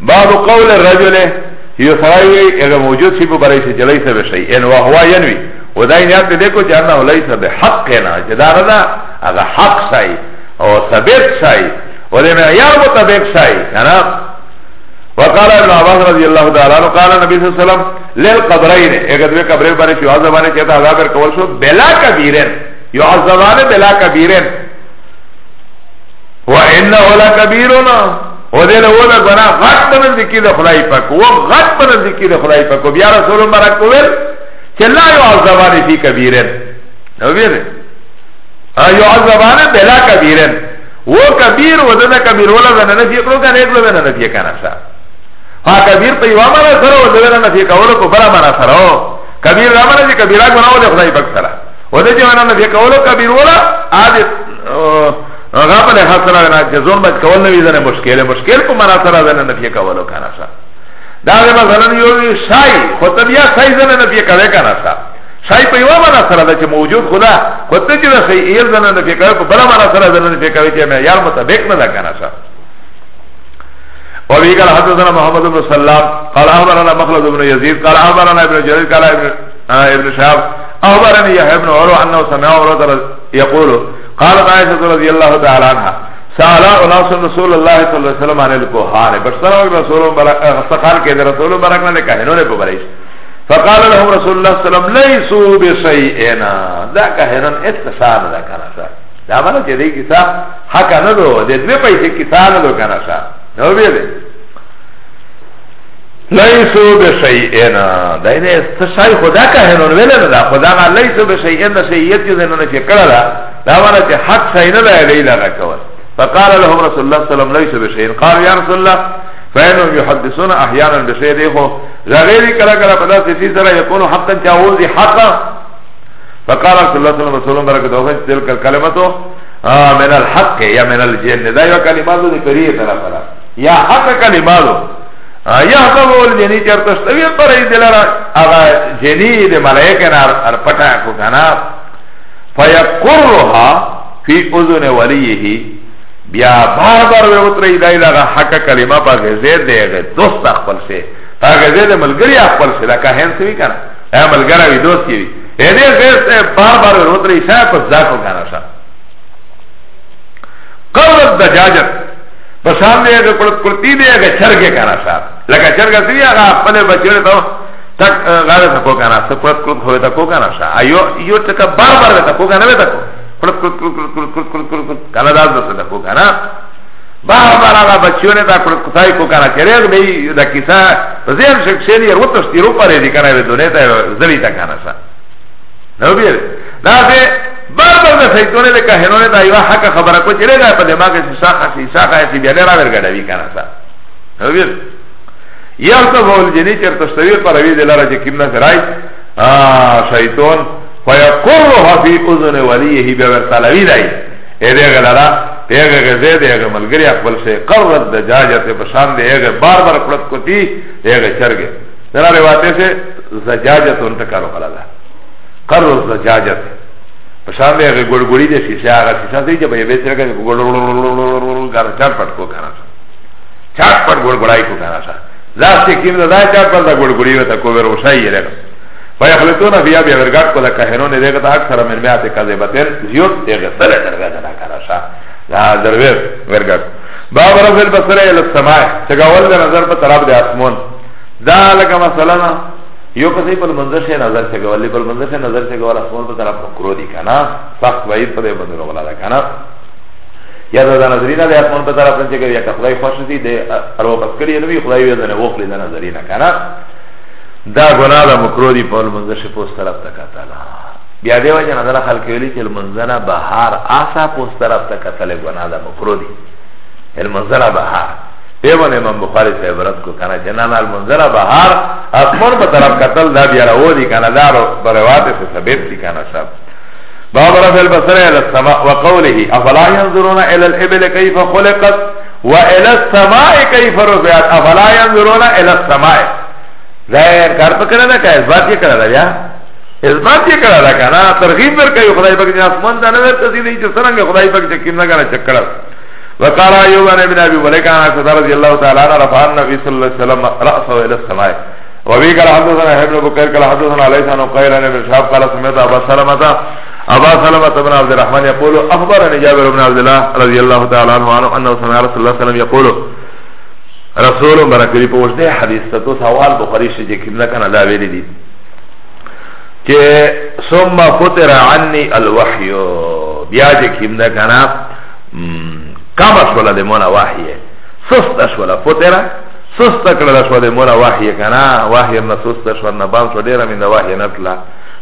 باب قول الرجل یو سړی هغه موجود شي په برای چې جلای څه وشي ان وهو ینوی ودای نیات دې کو چې انه لیسه به حق نه چې دا نه دا هغه حق شای او ثابت شای ولې معیار مطابق شای کنه يعني وقال ابن عباس رضی اللہ تعالی عنہ قال نبی صلی اللہ علیہ وسلم للقبرین اگدوے قبرین بانے شعازبانے چیتا عذاب ارکول شو بلا کبیرین یعذبانے بلا کبیرین وَإِنَّهُ لَكَبِيرُنَا ودیل اولا گنا غط من ذکی دخلائی پاکو وغط من ذکی دخلائی پاکو بیا رسول مبارک کوئل Che la yu'azzabani fi kabirin Nau bih Yu'azzabani bila kabirin Wo kabir wo da kabir wala da nafi kro ka ne kro da nafi kana sa Ha kabir pe wa mana sara wo da nafi ka wala ko bara mana sara o kabir ra mana ji kabira gona wo da khudai bak sara wo da ji mana nafi ka wala kabir wala adi غابن حسنا جزون بچ کول نوی زنه مشکل مشکل کو منا سره زنه نفی کولو کانا سره داغه مثلا یو شای خو ته بیا شای زنه نه پی کوي کنه تا شای په یو معنا سره ده چې موجود خدا خو ته چې شای یې زنه نه پی کوي په بل معنا سره زنه نه پی کوي چې مې یار مطابق نه ده کنه تا وفي قال حدثنا محمد بن سلام قال أخبرنا مخلد بن يزيد قال أخبرنا ابن جريد قال ابن, آه ابن شهاب أخبرني يحيى بن عروة أنه سمع عروة يقول قالت عائشة رضي الله تعالى عنها سالا اناس رسول اللہ صلی اللہ علیہ وسلم عن الکوہان بشترا وقت رسول برک سخان کے رسول برک نے کہنوں نے ببریش فقال لهم رسول اللہ صلی اللہ علیہ وسلم لیسو بشیئنا دا کہنن اتسان دا کنا سا دا مانا چه دی کسا حقا ندو دی دوی پیسی کسا ندو کنا سا نو بیده لیسو بشیئنا دا اینه استشای خدا کهنون ویلی ندا خدا ما لیسو بشیئن دا شیئیت چیزنون چه کرده دا مانا چه حق شیئن دا ایلی لگا کول فقال لهم رسول الله صلى الله عليه وسلم ليس بشيء قال يا رسول الله فإنهم يحدثون أحيانا بشيء ديخو غيري كلا كلا بدا سيسي سرا يكون حقا تاوزي حقا فقال رسول الله صلى الله عليه وسلم بركة وسلم تلك الكلمة آه، من الحق يا من الجن دا يو كلمات دي كريه طرف يا حق كلمات آه، يا حق الجني چرتش تبي پر دلرا اغا جني دي ملائكه نار ار پٹا کو گنا فيقرها في اذن وليه بیا بار بار به وتری دای دا حق کلمه په غزه دی دوست خپل سه په غزه دی ملګری خپل سه دا کاهن سوي کنه اے ملګری وی دوست کی اے دې غزه بار بار به وتری شای په ځاکو کنه شا قرب دجاجت بسان دی هغه پر پرتی دی هغه چرګه کنه شا لکه چرګه دی هغه خپل بچړه ته تک غاره تکو کنه سپرت کو هو تکو کنه شا ایو یو تک بار بار تکو کنه وې تکو Kurut kurut kurut kurut kurut kurut kurut kurut kurut Kana da zda se da ko kana Baha bara ga bacchio ne da kurut kutai ko kana Kere ga bih da kisa Zem šek šeli jer uto štiru pare di kana Ve doneta zvi ta kana sa Nau bih Da se Bar bar da sajtone de kahenone da Iva haka khabara ko Čere ga pa dema ke si saha si saha Esi bih ne ra verga da vi kana sa Nau bih Yartafu al jini čer taštavir para vi de lara Čekimna se raj Šaiton Šaiton ويقرها في اذن وليه بورتلوي دای اده غلرا پیغه غزه ده اغه ملګری خپل شي قرت د جاجته بشان ده اغه بار بار پړت کوتی اغه چرګه ترا روایته سے زجاجت ان تکارو قلالا قرر زجاجت بشان ده اغه ګړګړی ده شیشه اغه شیشه دی چې به به چرګه ګړګړ ګار چار پټ کو کرا چار پټ ګړګړای کو کرا ځاسته کیم ده دا چار پټ ګړګړی وته کو ور وشای یره ويخلطون فيها بيورگات کو لکهنون دیگه تا اکثر من میات کذبتن زیوت دیگه سره درگه دنا کراشا لا درویر ورگات باب رفع البصر الى السماء چگاول ده نظر په طرف د اسمان دا لکه مثلا یو کسی پر منظر شه نظر چگاول پر منظر شه نظر چگاول اسمان په طرف کرو دی کنا سخت وعید په بندر ولا دا کنا یا دا نظرینا د اسمان په طرف نه چگاول یا خدای خوش دی د ارو پس کړی نو خدای یې نه وخلی دا نظرینا کنا دا گناه دا مکرو دی پا المنزه شی پوست طرف تا کتلا بیا دیو جنا دل خلق ویلی چه المنزه بهار آسا پوست طرف تا کتل گناه دا مکرو دی المنزه بهار دیوان امام بخاری سے عبرت کو کنا جنان المنظر بہار اسمان پر طرف قتل دا بیا رو دی کنا دا روات سے سبب دی کنا شب باب رفع البصر الى السماء وقوله افلا ينظرون الى الابل كيف خلقت والى السماء كيف رفعت افلا ينظرون الى السماء Da inkar pa kada da ka izbat je kada da ya Izbat je kada da ka na Targhib ver kai Khudai pak jina Asman da never tazir Ichi sarang Khudai pak chakim na kana chakkada
وقال ايوب
عن ابن ابي مليكه عن عائشه رضي الله تعالى عنها رفع النبي صلى الله عليه وسلم راسه الى السماء وابي قال حدثنا ابن بكير قال حدثنا علي بن قيل عن ابن شهاب قال سمعت ابا سلمة ابا سلمة بن عبد الرحمن يقول اخبرني جابر بن عبد الله رضي الله تعالى عنه انه سمع رسول الله صلى الله عليه وسلم يقول رسول مرکری پوشده حدیث تا تو سوال بخاری شجه کم نکنه دا ویلی دی چه ثم فتر عنی الوحیو بیا جه کم نکنه کم شولا دی مونا وحیه سست شولا فتره سست کړل شو د مولا وحی کنا وحی نه سست شو نه بام شو ډیره من د وحی نه تلا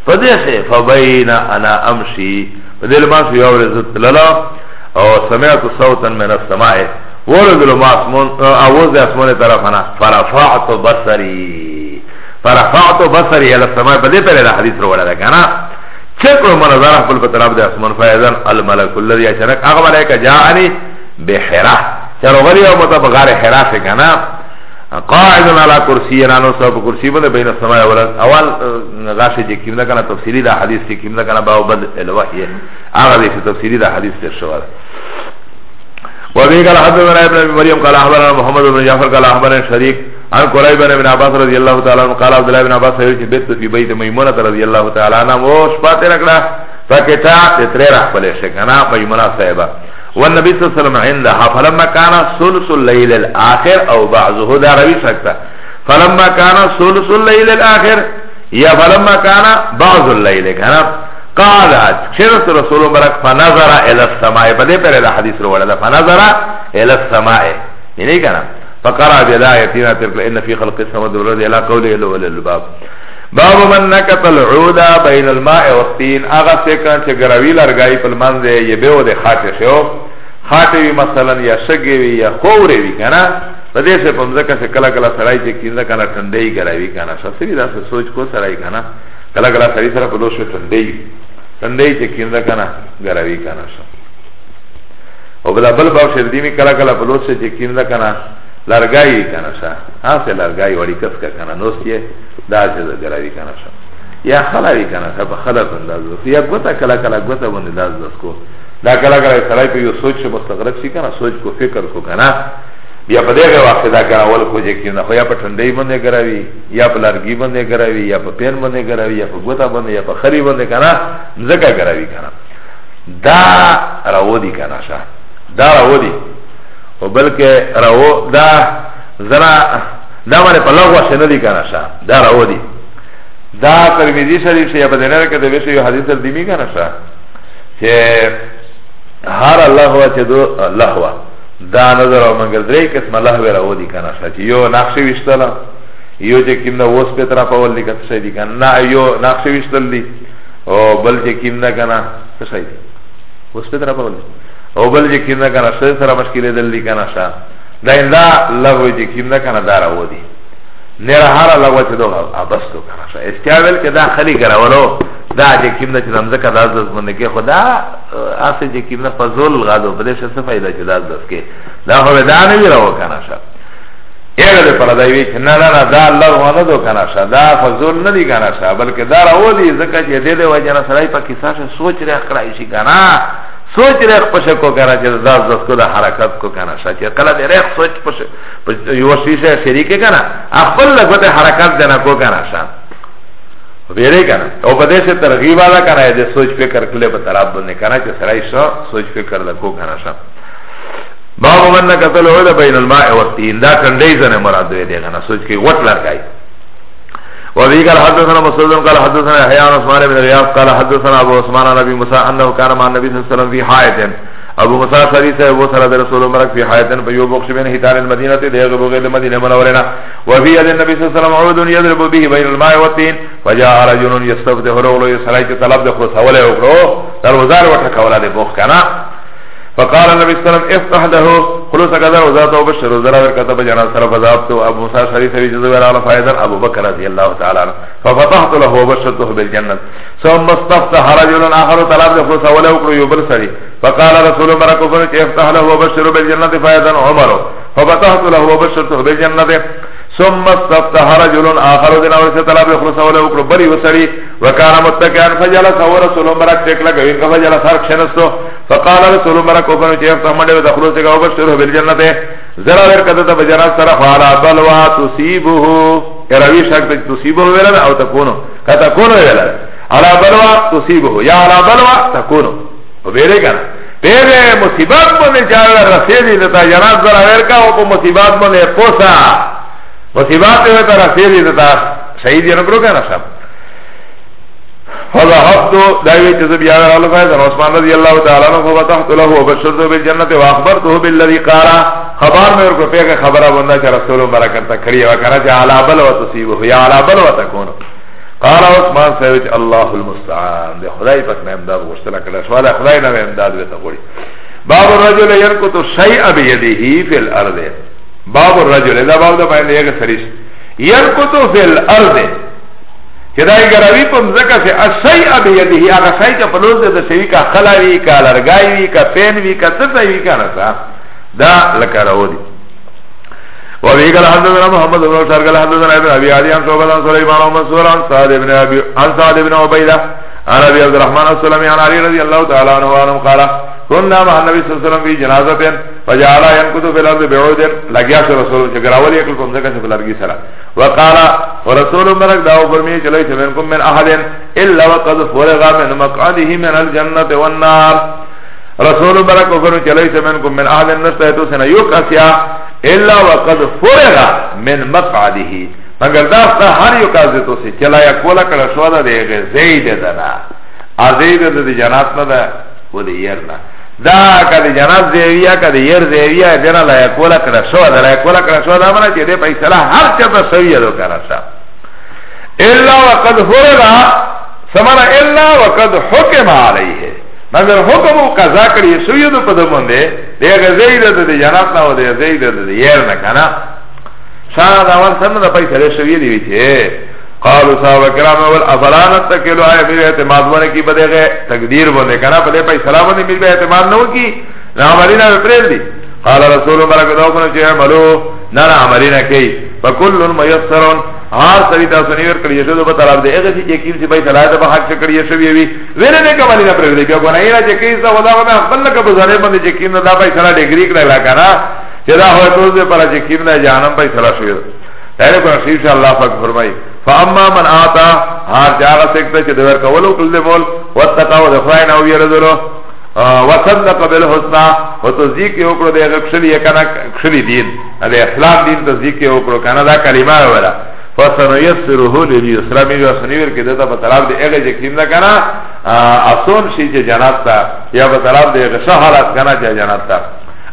فدیسه فبین انا امشي په دې لباس یو ورځ تللا او سمعت صوتا من السماء ورزلو ما اسمون اواز ده اسمون طرفنا فرفعت بصری فرفعت بصری علی السماع پده پده ده حدیث رو ولده کنا چکرو من ازار اخبر پتراب ده اسمون فیضن الملک الذي اشرک اغا ملیک جاعنی بحرا چرو غلی او مطا بغار حرا سے کنا قاعدن علی کرسی نانو سا پا کرسی بنده بین السماع ولد اول غاشی جی کم ده کنا تفسیری ده حدیث جی کم ده کنا باو بد الوحی اغا دیسی تفسیری ده حدیث تر شواده وابي قال حدثنا ابن ابي مريم قال اخبرنا محمد بن جعفر قال اخبرنا شريك عن قريب بن ابن عباس رضي الله تعالى عنه قال عبد الله بن عباس يقول بيت في بيت ميمونه رضي الله تعالى عنها وشبات رکڑا فكتا تترى رحبل شكنا ميمونه صاحبه والنبي صلى الله عليه وسلم عندها فلما كان ثلث الليل الاخر او بعضه ده روي سکتا فلما كان ثلث الليل الاخر يا فلما كان بعض الليل كان قال شرط رسول برك فنظر الى السماء بده پر ده حدیث رو ولا فنظر الى السماء یعنی کنا فقرا بدايتنا تلك ان في خلق السماوات والارض الى قوله له للباب باب من نکت العود بین الماء والطين اغا سکن چه گروی لرگای پل منزه یه بیو ده خاطه شو خاطه وی مثلا یا شگه وی یا خوره وی کنا Pa dhe se pomzaka se kala kala sarai Che kinda kala tandai gara vi kana Sa siri da se soč ko sarai kana Kala kala sarai sara pa došve tandai تندهی چه کنده کنه گروی کنه شا او بلا بل باو شردیمی کلا کلا پلوت شه چه کنده کنه لرگایی کنه شا آسه لرگایی وڑی کس که کنه نوستیه دا چه ده گروی کنه شا یا خلاوی کنه شا پا خلا پنداز دست یا گوتا کلا کلا گوتا بنداز دست کو دا کلا کلا سرائی پی یو سوچ شو مستغرق شی کنه سوچ کو فکر کو کنه بیا په دغه وخت دا کارول خو چې کینه خو یا په ټنډي باندې کراوي یا په لارګي باندې کراوي یا په پین باندې کراوي یا په ګوتا باندې یا په خري باندې کرا زکه کراوي کرا دا راو دي کرا شاه دا راو دي او بلکې راو دا زرا دا باندې په لغوه شنه دي کرا شاه دا راو دي دا ترمذی شریف سے یا په دینه کې د ویسو یو حدیث دی می کرا شاه چې هر الله هو چې دو الله هو دا نظر او منگل دری کسم لحوی را او دی کنا شا چی یو نقشی وشتلا یو چه کم دا وست پیترا پاول دی کس شای دی کنا نا یو نقشی وشتل دی او بل چه کم دا کنا کس شای دی وست پیترا پاول دی او بل چه کم دا کنا شای سرا مشکل دل دی کنا شا دا این دا لحوی چه کم دا کنا دارا او دی Nera hara lagwa che do Abas to kana ša Istiavel ke da khali gara Walo دا جکیم دا چې د مځکه دا دس باندې کې خو دا هسې جکیم نه فضول غادو په دې شه څه فایده چې دا دس کې دا خو به دا نه وي راو که نه شه یغه دپاره دا وي چې نه نه نه دا الله خو نه دو که نه شه دا فضول نه دي که نه شه بلکې دا راولي ځکه چې دې د وجه نه سړی په کیسه شه سوچ ریخ کړی شي که نه سوچ ریخ پشه کو کنه چه داز دست کو دا حرکت کو کنه شا چه قلع ده ریخ سوچ پشه یو شیشه شریکه کنه اخفل لگوت حرکت ده نکو کنه شا ویره کنه او په دې څه ترغیب والا کنه دې سوچ فکر کله په طرف باندې کنه چې سړی شو سوچ فکر د کو کنه شو باب من قتل اول بین الماء والطين دا کنډیزن مراد دې کنه سوچ کې وټ لګای وفي قال حدثنا مسلم قال حدثنا يحيى بن عثمان بن غياث قال حدثنا ابو عثمان عن ابي موسى انه كان مع النبي صلى الله عليه وسلم في حائط ابو موسی خری صاحب وصل در رسول مرک فی حیاتن بیو بخش بین حیتان المدینه ته دغه بغیر د مدینه منورنا و فی ید النبی صلی الله علیه وسلم عود یضرب به بین الماء و الطین فجاء رجل یستفتح رجل یسلای کی طلب د خو سوال او درو دروازه ور ټکوله د بوخ کنه فقال النبي صلى الله عليه وسلم افتح له خلص كذا وذات وبشر وذرا كتب جنان صرف ذابت ابو موسى شريف في الله على فايضا ابو بكر رضي الله تعالى عنه ففتحت له وبشرته بالجنه ثم استفتح رجل اخر طلب له فسوله وكر يبرسري فقال رسول الله بركه فرك افتح له وبشر بالجنه فايضا عمر ففتحت له وبشرته بالجنه ثم استفتح رجل اخر دين اور سے طلب خلص اور اوپر بری وسری وكان متكئا فجلس ورسول الله برك تک لگا ان کا فجلس ہر شنستو فقال رسول مرک اوپن چې افتا منډه د خلوص کا وبشره بالجنه زرا ور کده ته بجنات سره فعلا بلوا تصيبه روي شک ته تصيبه ویل او تكونو کته کونو ویل على بلوا تصيبه يا على بلوا تكونو ویل کنه پیره مصیبت باندې چاله رسیدي د تا جنات زرا ور کا او په مصیبت باندې پوسا مصیبت ته رسیدي د تا شهید یې نه برو کنه صاحب فذهبت دعوی چیز بیا رالو فیضن عثمان رضی اللہ تعالی عنہ فتحت له وبشرته بالجنت واخبرته بالذي قال خبر میں کو پیغه خبر بندا کہ رسول برکت کڑی و کرا کہ اعلی بل و تصیب یا اعلی بل و تكون قال عثمان سویت الله المستعان دے خدای پاک نے امداد ورسلا کڑا سوال خدای نے امداد وی تقوی باب الرجل يركض شيئا بيده في الارض باب الرجل اذا باب ده بين يغ سريش يركض في الارض Če da je garavi pa mzaka se Asaj abe yadihi Aga saj ka ploz da se vi ka khalavi Ka largavi, ka penvi, ka tsavi Ka nasa Da laka raodi وابي قال حدثنا محمد بن بشار قال حدثنا ابن ابي عدي عن شعبة عن سليمان عن منصور عن سعد بن ابي عن سعد بن عبيده عن ابي عبد الرحمن السلمي عن علي رضي الله تعالى عنه قال سننا مع النبي صلى الله عليه وسلم في جنازه فجعل ينكتو في الارض بعود لگیا سے رسول چکر اولی اکل کم زکا چکل ارگی سرا وقال ورسول مرک دعو فرمی چلی چمنکم من احد الا وقد فرغا من مقعده من الجنة والنار رسول مرک فرمی چلی چمنکم من احد نشتا ہے تو سنا یو کسیا الا وقد فرغا من مقعده مگر داستا هر یو کازی تو سی چلا یا کولا کڑا شوادا دے غزید دنا آزید دے جنات نا دا وہ دے یر نا da kad janaz zevia kad yer zevia bena la yakola kada so da la yakola kada so da mana jede paisala har cha da saviya do kana sa illa wa qad hurra samana illa wa qad hukma alayhi magar hukmu qaza kadi saviya do pada monde de gazeida de janaz na de gazeida de yer na kana sa da wan sanna da paisala saviya di viche قالو صاحب کرام اول افلان تکلو آئے میرے اعتماد بنے کی بدے گئے تقدیر بنے کنا پدے پای سلام بنے میرے اعتماد نہ ہو کی نا عملینا پریل دی قال رسول برک دو کنا چه عملو نا نا عملینا کی فکلن میسرون هر سری تاسو نیور کړی شه په طرف دی هغه چې یقین سی به صلاح ته حق کړی شه وی وی وینه نه کومه نه پرې دی بیا ګونه نه چې کیسه ودا و خپل لکه بزاره باندې یقین نه دا به صلاح ډیګری کړی لا کنه چې دا هو ټول دې پر یقین نه جانم به صلاح شوی دی دا په شیشه الله پاک فرمایي فاما من آتا هر جاغا سکتا چه دور کولو کل مول واتقاو دخلائی ناو یردلو وصدق بالحسنا و تصدیق اکڑو دے غکشلی کنا کشلی دین دے اخلاق دین تصدیق اکڑو کنا دا کلمہ ولا فسنیسره لیسرا میرا سنیور کې دته په طرف دی هغه چې کیندا کنه اسون شي چې جنات تا یا په طرف دی هغه شهرات کنه چې جنات تا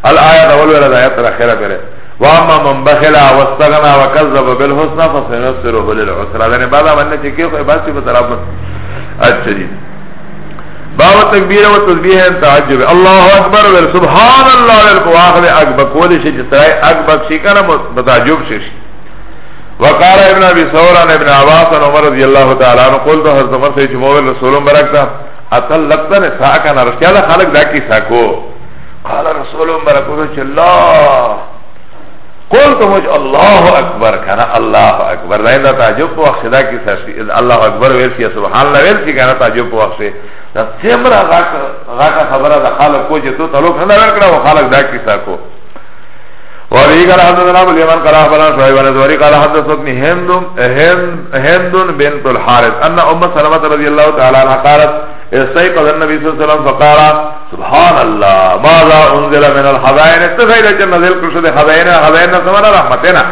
الایات اول ول آیات اخره پره واما من بخل واستغنى وكذب بالحسنى فسنيسره للعسرى لان يعني بعد عملنا چکیو خو عبادت په طرف اچھا جی باب تکبیر و تسبیح تعجب الله اکبر و سبحان الله الواحد اکبر کول شي چې ترای اکبر شي کنه متعجب شي وقال ابن ابي ثور عن ابن عباس عن عمر رضي الله تعالى عنه قال ده حضرت عمر سے جو مول رسول برکتا اصل لگتا نے سا کا نہ رشتہ خالق دا کی سا کو قال رسول برکتہ اللہ قلت مجھ اللہ اکبر کنا اللہ اکبر دائن دا تعجب پو اخشی دا کسا اللہ اکبر ویلسی سبحان اللہ ویلسی کنا تعجب پو اخشی دا سمرا غاقا خبرہ دا خالق کو جتو تلوک ہنہ ورکڑا و خالق دا کی ساکو وری قال حدثنا ابو اليمن قال اخبرنا شعيب بن زهري قال حدثتني هند هند بنت الحارث ان ام سلمة رضي الله تعالى عنها قالت استيقظ النبي صلى الله عليه وسلم فقال سبحان اللہ ماذا انزل من الحضائن تفیل چن نزل کرشو کرشد حضائن حضائن سمنا رحمتنا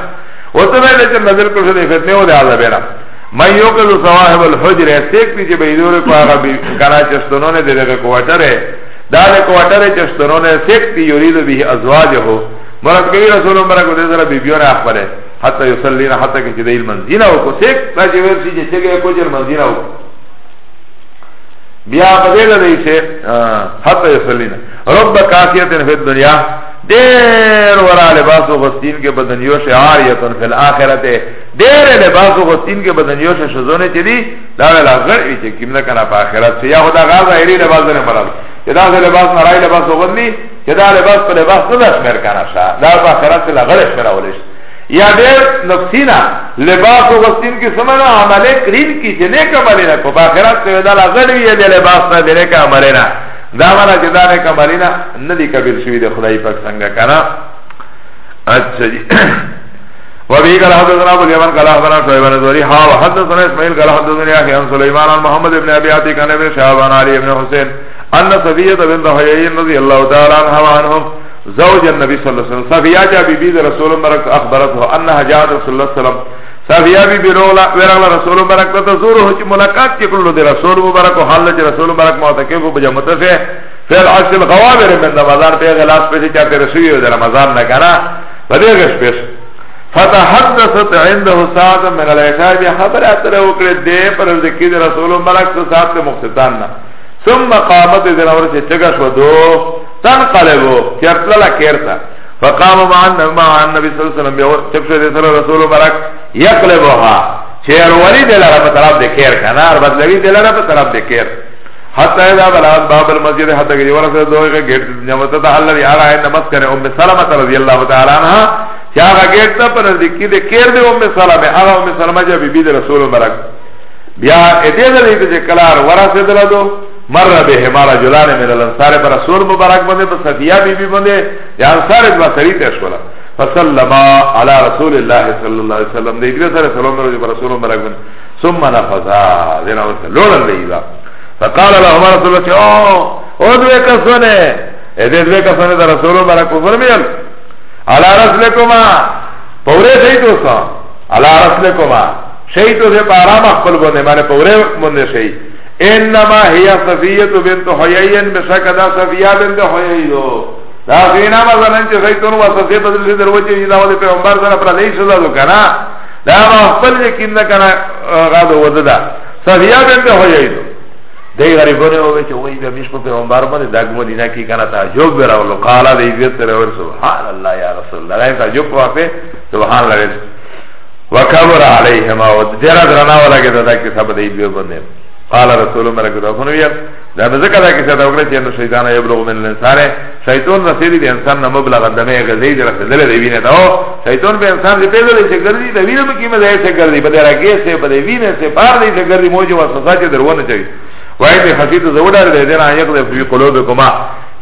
و تفیل چن نزل کرشو کرشد فتنی و دعاذا عذابینا من یوکل سواحب الحجر سیک پیچه بیدور کو آغا بی کنا چستنون دے دے کواتر ہے دارے کواتر چستنون سیک پی یورید بیه ازواج ہو مرد کبی رسول مرد کو دیزر بی بیون اخبر ہے حتی یسلین حتی کچی دیل منزینہ ہو کو سیک پیچه ویرسی جی سیک ایک کچر منزینہ ہو بیا بدل دیشه حتی یسلینا رب کافیتن فی الدنیا دیر ورا لباس و غستین کے بدنیو شعاریتن فی الاخرت دیر لباس و غستین کے بدنیو شزونه چی دی لاغل اغر ایچه کم نکنا پا آخرت یا خدا غاز ایری لباس دن مرد چه دا لباس نرائی لباس و غندی چه دا لباس پا لباس ندشمر کنا شا دا پا آخرت لغل شمر اولشت یا دیر نفسینا لباس و غسین کی سمنا عمل کریم کی چه نیک عملینا کو باخرات سے ویدال اغل ویه دی لباس نا دی نیک عملینا دا مانا چه دا نیک عملینا ندی کبیر شوی دی خدای پاک سنگا کنا اچھا جی وبه قال حدثنا ابو اليمن قال حدثنا شعيب بن زوري ها وحدثنا اسماعيل قال حدثنا اخي عن سليمان عن محمد بن ابي عتيق عن ابن شهاب عن علي بن حسين ان صفيه بنت حيي رضي الله تعالى عنها وعنهم زوج النبي صلى الله عليه وسلم صفية جاء ببي رسول مرك أخبرته أنها جاءت رسول الله صلى الله عليه وسلم صفية ببي ورغل رسول مرك تتزوره چه ملاقات چه کلو دي رسول مبارك وحال چه رسول مرك معتقف بجمت سے فیل عکس الغوامر من رمضان پی غلاس پیسے چاہتے رسوی و رمضان نکانا و دیگش پیس فتحدثت عنده ساعت من العشار بیا خبر اتره وکڑه دے پر ذکی دی رسول مرک ساعت مقصدان ثم قامت دی نورسی چگش و دو تنقلبو کرتلا کرتا فقام مع النبي صلى الله عليه وسلم تبشر رسول رسول برك يقلبها چیر ولی دلارا پا طرف دے کیر کنا اور بدلوی دلارا پا طرف دے کیر حتی اذا بلاد باب المسجد حتی کہ جوارا سے دوئے کہ گیٹ جمعتا تا اللہ بھی آرہا ہے نمس کرے ام سلمت رضی اللہ تعالی عنہ چاہا گیٹ تا پر نزدیکی دے کیر دے ام سلم آغا ام سلمہ جا بی بی دے رسول مرک بیا ادیدہ دیتے چکلار ورا سے دلدو مر به همارا جلان من الانصار پر رسول مبارک بنده پر صفیه بی بی بنده یا انصار ادوا سری تشولا فسلما على رسول الله صلی اللہ علیہ وسلم ده ادرس علیہ السلام رجی پر رسول مبارک بنده ثم نفذا دینا وسلم لولن لیدا فقال لهم رسول الله چه او دوی کسونه اده دوی کسونه ده رسول مبارک فرمیل على رسلکما پوره شهید وسا على رسلکما شهید وسه پا آرام اخبر بنده مانه پوره بنده شهید انما هي صفيه بنت حيي بشكدا صفيه بنت حيي دا دینا مزنن چې سیتون واسطه بدل در وچې دا ولې پیغمبر سره پر دې شدا دو کنه دا خپل یقین نه کنه غاده وزدا صفيه بنت حيي دی غریبونه او چې وای به مش په پیغمبر باندې دغه مدینه کې کنه تعجب راولو قال دې عزت سره سبحان الله یا رسول الله تعجب واپه سبحان الله وکبر علیهما و دې را درنا ولا کې دا کې سبب دې به باندې قال رسول الله مرګ دا خو دا ذکر دا کې څه دا وکړه چې شیطان یبلغ من الانسان شیطان رسیدي د انسان نه مبلغ د مې غزي د رسیدل دی وینه دا شیطان به انسان دې پیدا لري چې ګرځي د وینه په کیمه ځای څه ګرځي بده راګي څه بده وینه څه بار دې څه ګرځي موجه وسوسه چې درونه چي وای دې حسیت زوډه دې دې نه یو د په قلوبکما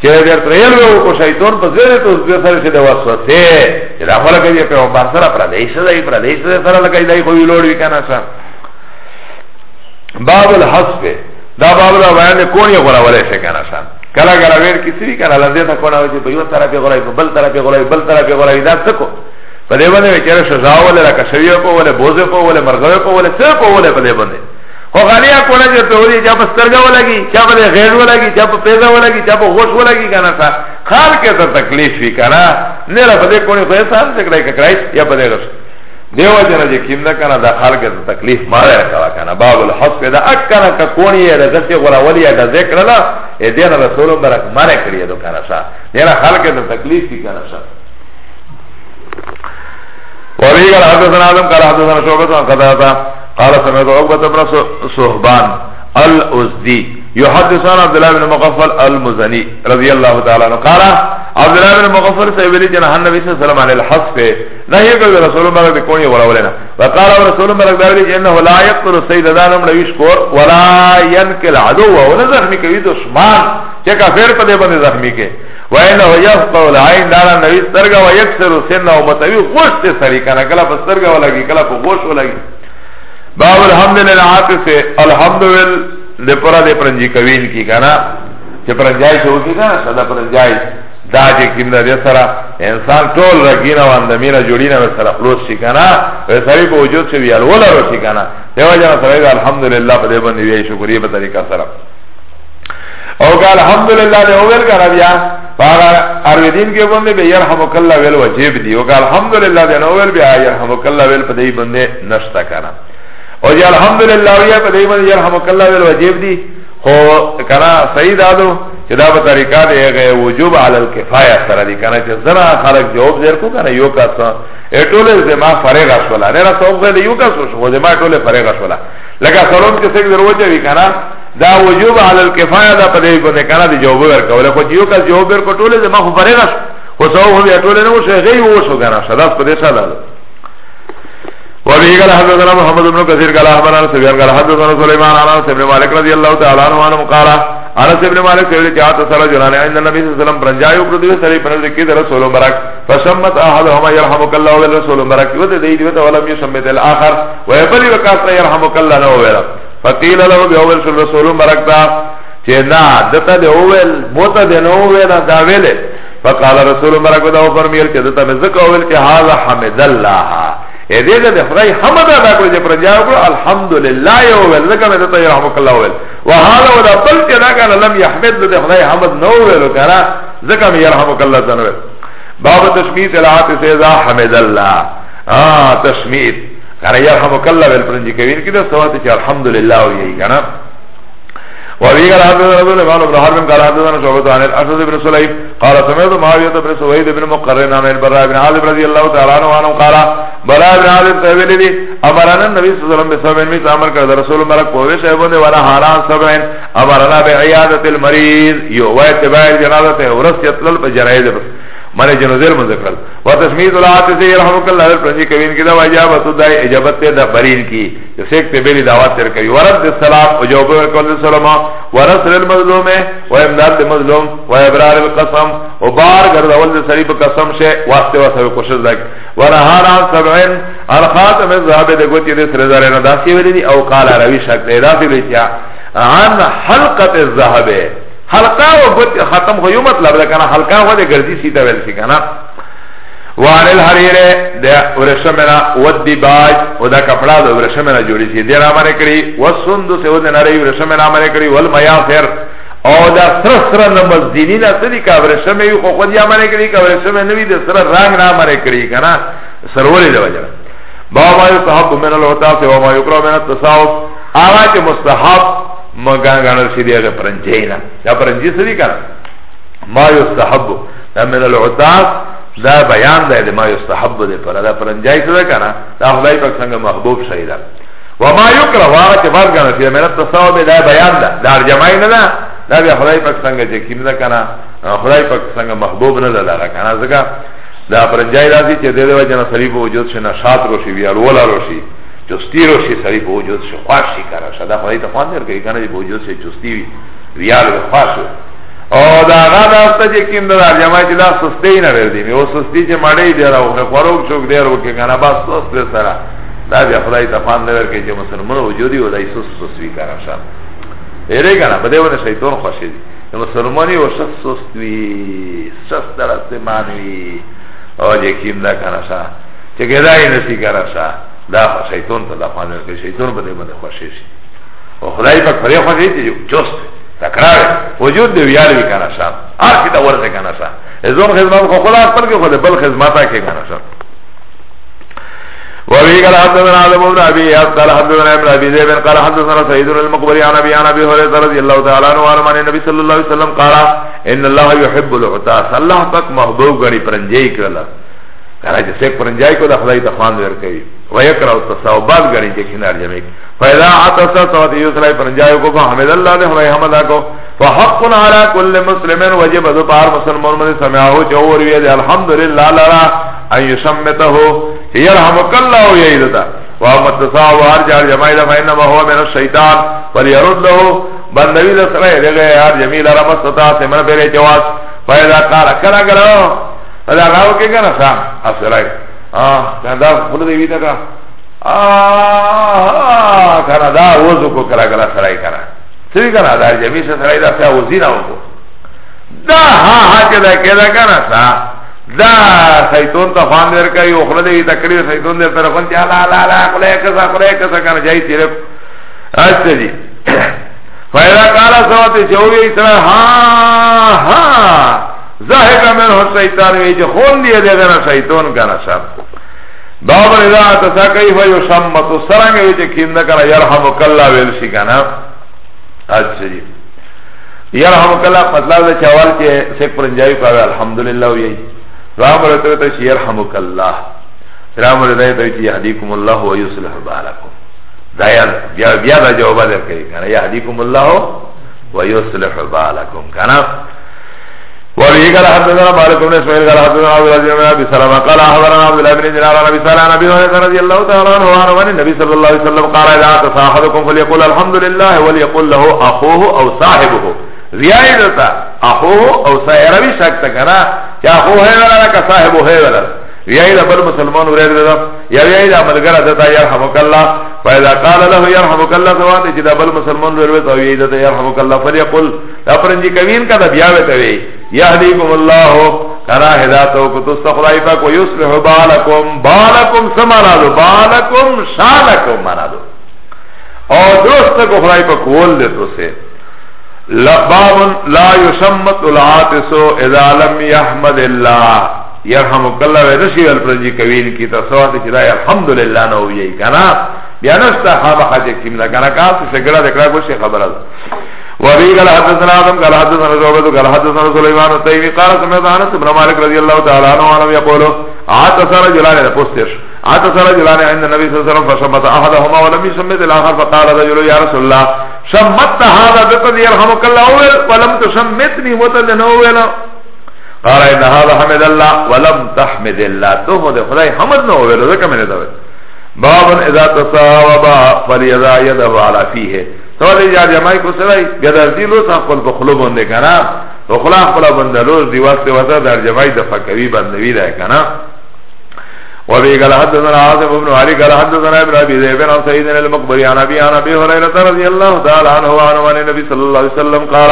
چې دې ترېل وو کو شیطان په زړه ته اوس به سره چې د وسوسه چې دا خلک یې په بار سره پردیش دی پردیش سره لګای دی خو یې لوړ وکنه سره باب الحسب دا باب دا بیان کونی غورا ولی شکانا شان کلا کلا ویر کسی کنا لندیتا کونا وچی پا یو طرفی غورای پا بل طرفی غورای بل طرفی غورای دا سکو پا دی بنده ویچره شجاو ولی لکشویو پا ولی بوزو پا ولی مرغوی پا ولی سر پا ولی پا دی بنده خو غالیا کونا چې ته ودی چې په سترګه ولګي چې په غیر ولګي چې په پیزا ولګي چې په غوش ولګي کنه تا خال کې ته تکلیف وی کنه نه را په دې کوی په احسان څخه کړای یا په دې غوښ دیو جنا جه کم نکنه دا خلق دا تکلیف ماره رکوا کنه باب الحسب دا اکنه که کونی یا رزتی غراولی یا دا ذکر لا ای دینا رسولم برک ماره کریه دو کنه شا دینا خلق دا تکلیف کی کنه شا وابی قال حدثنا عالم قال حدثنا شعبت عن قطعتا قال سمیت عقبت ابن صحبان الازدی يحدثنا عبد الله بن مغفل المزني رضي الله تعالى عنه قال عبد الله بن مغفل سيبلي جنه النبي صلى الله عليه وسلم عن الحصف نهي قال رسول الله بكوني ولا ولنا وقال رسول الله بكوني انه لا يقتل السيد دانم لا يشكر ولا ينكل عدو ولا زخمي كوي دشمن چه کافر پده بنده زخمی که و اینه یفقه العین دارا نوی سترگا و یکسر سنه و متوی غشت سری کنه کلا پا سترگا و لگی کلا پا غشت و لگی باب الحمد للعاطف الحمد للعاطف de pora de pranji kavin ki kana Che pranjai se uki kana Sada pranjai Da che kinda de sara Insan e tol rakina Vanda mira jodina Ve sara khlos si kana Ve sari po ujud se vial Ola ro si kana Deva jana sara Ega alhamdulillah Pa de bandi Vya e shukuri Pa e tarika sara Oka alhamdulillah De uvel kana Vya Paga arvedin ke bunde Be yarhamukallah Vel wajib di Oka alhamdulillah De uvel Vya yarhamukallah Vel Pa de bunde Nashta kana او جی الحمدللہ ویا پا دی من یرحمک اللہ ویل وجیب دی خو کنا صحیح دادو چه دا پا طریقہ دی اگه وجوب علی الکفایہ سر دی کنا چه زنا خلق جواب زیر کو کنا یو کسا ایتوله زما فریغ شولا نه را سوق زلی یو کسو شو زما ایتوله فریغ شولا لکه سلام کسی که دروجه وی کنا دا وجوب علی الکفایہ دا پا دی کنه کنا دی جواب ورکوله خو یو کس جواب ورکو طوله زما خو فریغ شو خو سوق هم ایتوله نمو شو غیب وشو کنا شدست پا دی شدادو وبه قال حدثنا محمد بن كثير قال احمدنا سفيان قال حدثنا سليمان عن انس بن مالك رضي الله تعالى عنه قال انس بن مالك سئل جاءت صلى جنان عند النبي صلى الله عليه وسلم برجاء يبردو سري بن ذكر رسول برك فشمت احدهما يرحمك الله والرسول برك ودي دي ولم يشمت الاخر ويبلي وكاس يرحمك الله نو ولا فقيل له بيوم الرسول برك دا چه نا دتا دے اویل موتا دے نو وینا دا ویلے فقال رسول برک دا فرمیل چه دتا مزک اویل چه هذا حمد الله ede de da de khuda hamada da kore je praja ukro Alhamdulillah je uvel Laka me tata je rahmuk Allah uvel Wa hala wa da ke da kana lam yahmed Da de khudai hamad na uvel Kana zaka me je rahmuk Allah san uvel Baba tashmit ilahat se za hamidallah Ah tashmit Kana je rahmuk Allah uvel Pranji kevin ki da savati Che alhamdulillah uvel Kana wa وابي قال حدثنا رسول الله بن حرب قال حدثنا شعبة عن الأسد بن سليم قال سمعت معاوية بن ibn بن مقرن عن البراء بن عازب رضي الله تعالى عنه قال بلا بن عادت تحویلی دی امرانا نبی صلی اللہ علیہ وسلم بسبعین میت عمر کرد رسول مرک پویش ایبون دی ولا حالان سبعین امرانا بعیادت المریض یو ویتباع الجنازت ورس یطلل پا جرائد بس مانے جنوزیل مذکر و تشمید العات سے رحمک اللہ پرنجی کوین کی دا اجابت دا اجابت دا برین کی سیک پہ بیلی دعوت تر کری ورد السلام اجوب ورکل السلام ورسل المظلوم و امداد المظلوم و ابرار القسم و بار گردول سری پہ قسم شے واسطے واسطے کوشش دا و رہان عن سبعین الخاتم الزہب دے گوتی دے سر زارین دا سی ولی دی او قال روی شک دے دا سی ولی تیا عن حلقت الزہبے حلقه و گوت ختم خو یو مطلب ده کنه حلقه و ده گردی سیتا ویل شي کنه وان الحریر ده ورشمنا والدباج و ده کپڑا ده ورشمنا جوړی شي ده رامنه کړی و سندس و ده نری ورشمنا رامنه کړی والمیاخر او دا سر سر نمزدینی نا سلی که ورشمه یو خو خود یا منه کری که ورشمه نوی ده سر رنگ نا منه کری که نا سرولی ده وجره با ما یو صحب من الوطاس و ما یو کرو من التصاوف آغا چه مستحب مگان گانا سیدی اگه پرنجینا دا پرنجی سیدی کنا ما یستحبو دا من العطاس دا بیان دا دا ما یستحبو دی پر دا پرنجی سیدی کنا دا خدای پاک سنگ محبوب شایده وما یکره واغا چه فرق گانا سیدی من التصاوب دا بیان دا دا ارجمعی ندا دا بیا خدای پاک سنگ چکیم دا کنا خدای پاک سنگ محبوب ندا دا کنا زکا دا پرنجی رازی چه دیده وجه نصریب وجود شه نشات روشی ویالولا روشی چستیرو شی سری په وجود شي خواش شي کرا شدا خدای ته خوان در کوي کنه په وجود شي چستی وی ویال به خواش او دا غدا است چې کیند را جمع چې دا سستی نه ور دي او سستی چې مړې دی راو نه خورو چوک دی راو کې کنه بس سست سره دا بیا خدای ته خوان در کوي چې مسلمان وجودي او دای سست سست وی کرا شدا ere kana pa devane shaitan khwashi di e da muslimani o shas sust vi shas daraste manvi o je kim da kana sa che gedai nasi kana sa da shaitan ta da fane ke shaitan bade bade khoshe shi o khudai pak pare khoshe ti jo jost takrar wujud de yar vi kana sa ar ki da warse kana sa ezon khizmat ko khula par ke khode bal khizmata ke kana sa وفي قال حدثنا عبد بن ابي قال حدثنا ابن ابي ذئب قال حدثنا سعيد المقبري عن ابي عن ابي هريره رضي الله تعالى عنه عن النبي صلى الله عليه وسلم قال ان الله يحب العتاس الله پاک محبوب غني پرنجي کرلا Kana je se pranjaj ko da khudai ta khwan ver kavi Wa yakra ut tasawbal gani je kinar jamik Fa idha atasa tawati yusra pranjaj ko Fa hamid Allah ne hunai hamada ko Fa haqqun ala kulli muslimin Wajib adu par muslimun mani samiahu Chawur viyadi alhamdulillah lara An yusammitahu Yarhamukallahu yaidata Wa matasa'u har jar jamaida Fa innama huwa min shaitan Fal yarud lahu Bandavi da sara Ilgaya har jamila ramastata Simna bere jawaz Fa idha kara kara kara Oda gao ke gana sa Asirai Kanda khulu devi ta ka Aaaa Kana da ozu ko kala kala sarai kana Svi kana da jami se sarai da sa ozi na oko Da ha ha ke ah. da ke da kana sa Da saiton ta fan der ka Yo khulu devi ta kri Saiton der ta rakon Ti ala ala ala Kulai kasa kulai kasa kana jai tira Asta ji Faida kala sa Te čehovi isra Ha ha زاہد من ہو شیطان ویچے خون دیئے دے دینا شیطان کنا شر دابر اذا آتسا کیفا یو شمتو سرنگ ویچے کیندہ کنا یرحمک اللہ ویلشی کنا اچھا جی یرحمک اللہ مطلب دے چاوال کے سیک پرنجائی کہا الحمدللہ ویئی رام رتو تو چی یرحمک اللہ رام رتو تو چی یهدیکم اللہ ویسلح بارکم بیا دا جوابہ در کری کنا یهدیکم اللہ ویسلح بارکم کنا
وابي قال حدثنا مالك بن
اسماعيل قال حدثنا عبد العزيز بن ابي سلمة قال اخبرنا عبد الله بن دينار عن ابي سلمة عن ابي هريره رضي الله تعالى عنه وعن النبي صلى الله عليه وسلم قال اذا عطس احدكم فليقول الحمد لله وليقول له اخوه او صاحبه زیادی دلتا اخوه او سایروی شک تکنا چه اخوه ہے ولا که صاحبه ہے ولا زیادی دا بل مسلمان ورید دلتا یا زیادی دا ملگر دلتا یرحمک اللہ فاذا قال له يرحمك الله سواد چه دا بل مسلمان ورید دلتا یرحمک اللہ فلیقل دا پرنجی کمین کا دا بیاوی تاوی یهدیکم الله کرا ہدایتو کو تو استخلائی پاک و یصلح بالکم بالکم سمانالو بالکم شانکم منالو اور درست کو خدای پاک ول دے تو سے لباب لا یشمت العاتس اذا لم يحمد الله يرحمك الله ورشی الفرجی کوین کی تصوات چدا الحمدللہ نو یی کنا بیانستا حبحت کیم لگا کنا کا سے گڑا دکڑا کو سے خبر ہے وابي قال حدثنا آدم قال حدثنا زوبت قال حدثنا سليمان الطيبي قال سمعت انس بن مالك رضي الله تعالى عنه وانا يقول عطس رجلان لبوستش عطس رجلان عند النبي صلى الله عليه وسلم فشمت احدهما ولم يشمت الاخر فقال رجل يا رسول الله شمت هذا بقد يرحمك الله اول ولم تشمتني متدن اول
قال ان هذا حمد الله
ولم تحمد الله تحمد خدای حمد نو اول ذکر منه دا باب اذا تصاوب فليذا يده على فيه Tole ya jamai ko sarai gadar dilo sa khol bukhlo bande kana bukhla khla bandalo di waqt wata dar jamai da fakawi bandevi da kana وابي قال حدثنا عاصم بن علي قال حدثنا ابن ابي ذئب عن سعيد المقبري عن ابي عن ابي هريره رضي الله تعالى عنه وعن النبي صلى الله عليه وسلم قال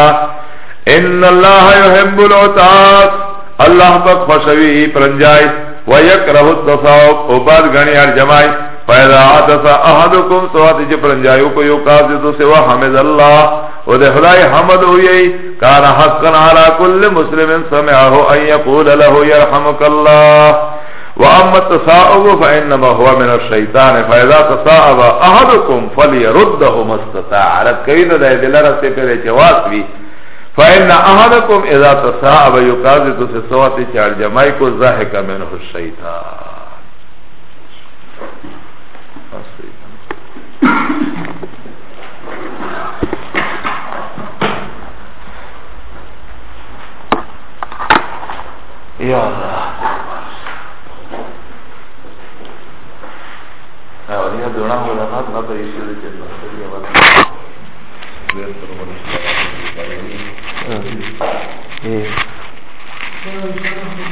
ان الله يحب العتاق الله بخشوي پرنجای ويكره التصاوب وباد غني الجماعه فَإِذَا عَدَسَ أَحَدُكُمْ سَوَاتِ جِ پرنجایو کو یو قاضی تو سوا حمد اللہ و دے خدای حمد ہوئی کان حقا علی کل مسلم سمعه ان یقول له يرحمك الله واما التساؤب فانما هو من الشیطان فاذا تساؤب احدكم فليرده ما استطاع رکین دے دلرا سے پہ جواز بھی فان احدكم اذا تساؤب يقاضي تو سوا تے چار جمائی کو ضحک منه الشیطان Ya Allah. Evo, nije do nama da nad nada i širit će nas. Thank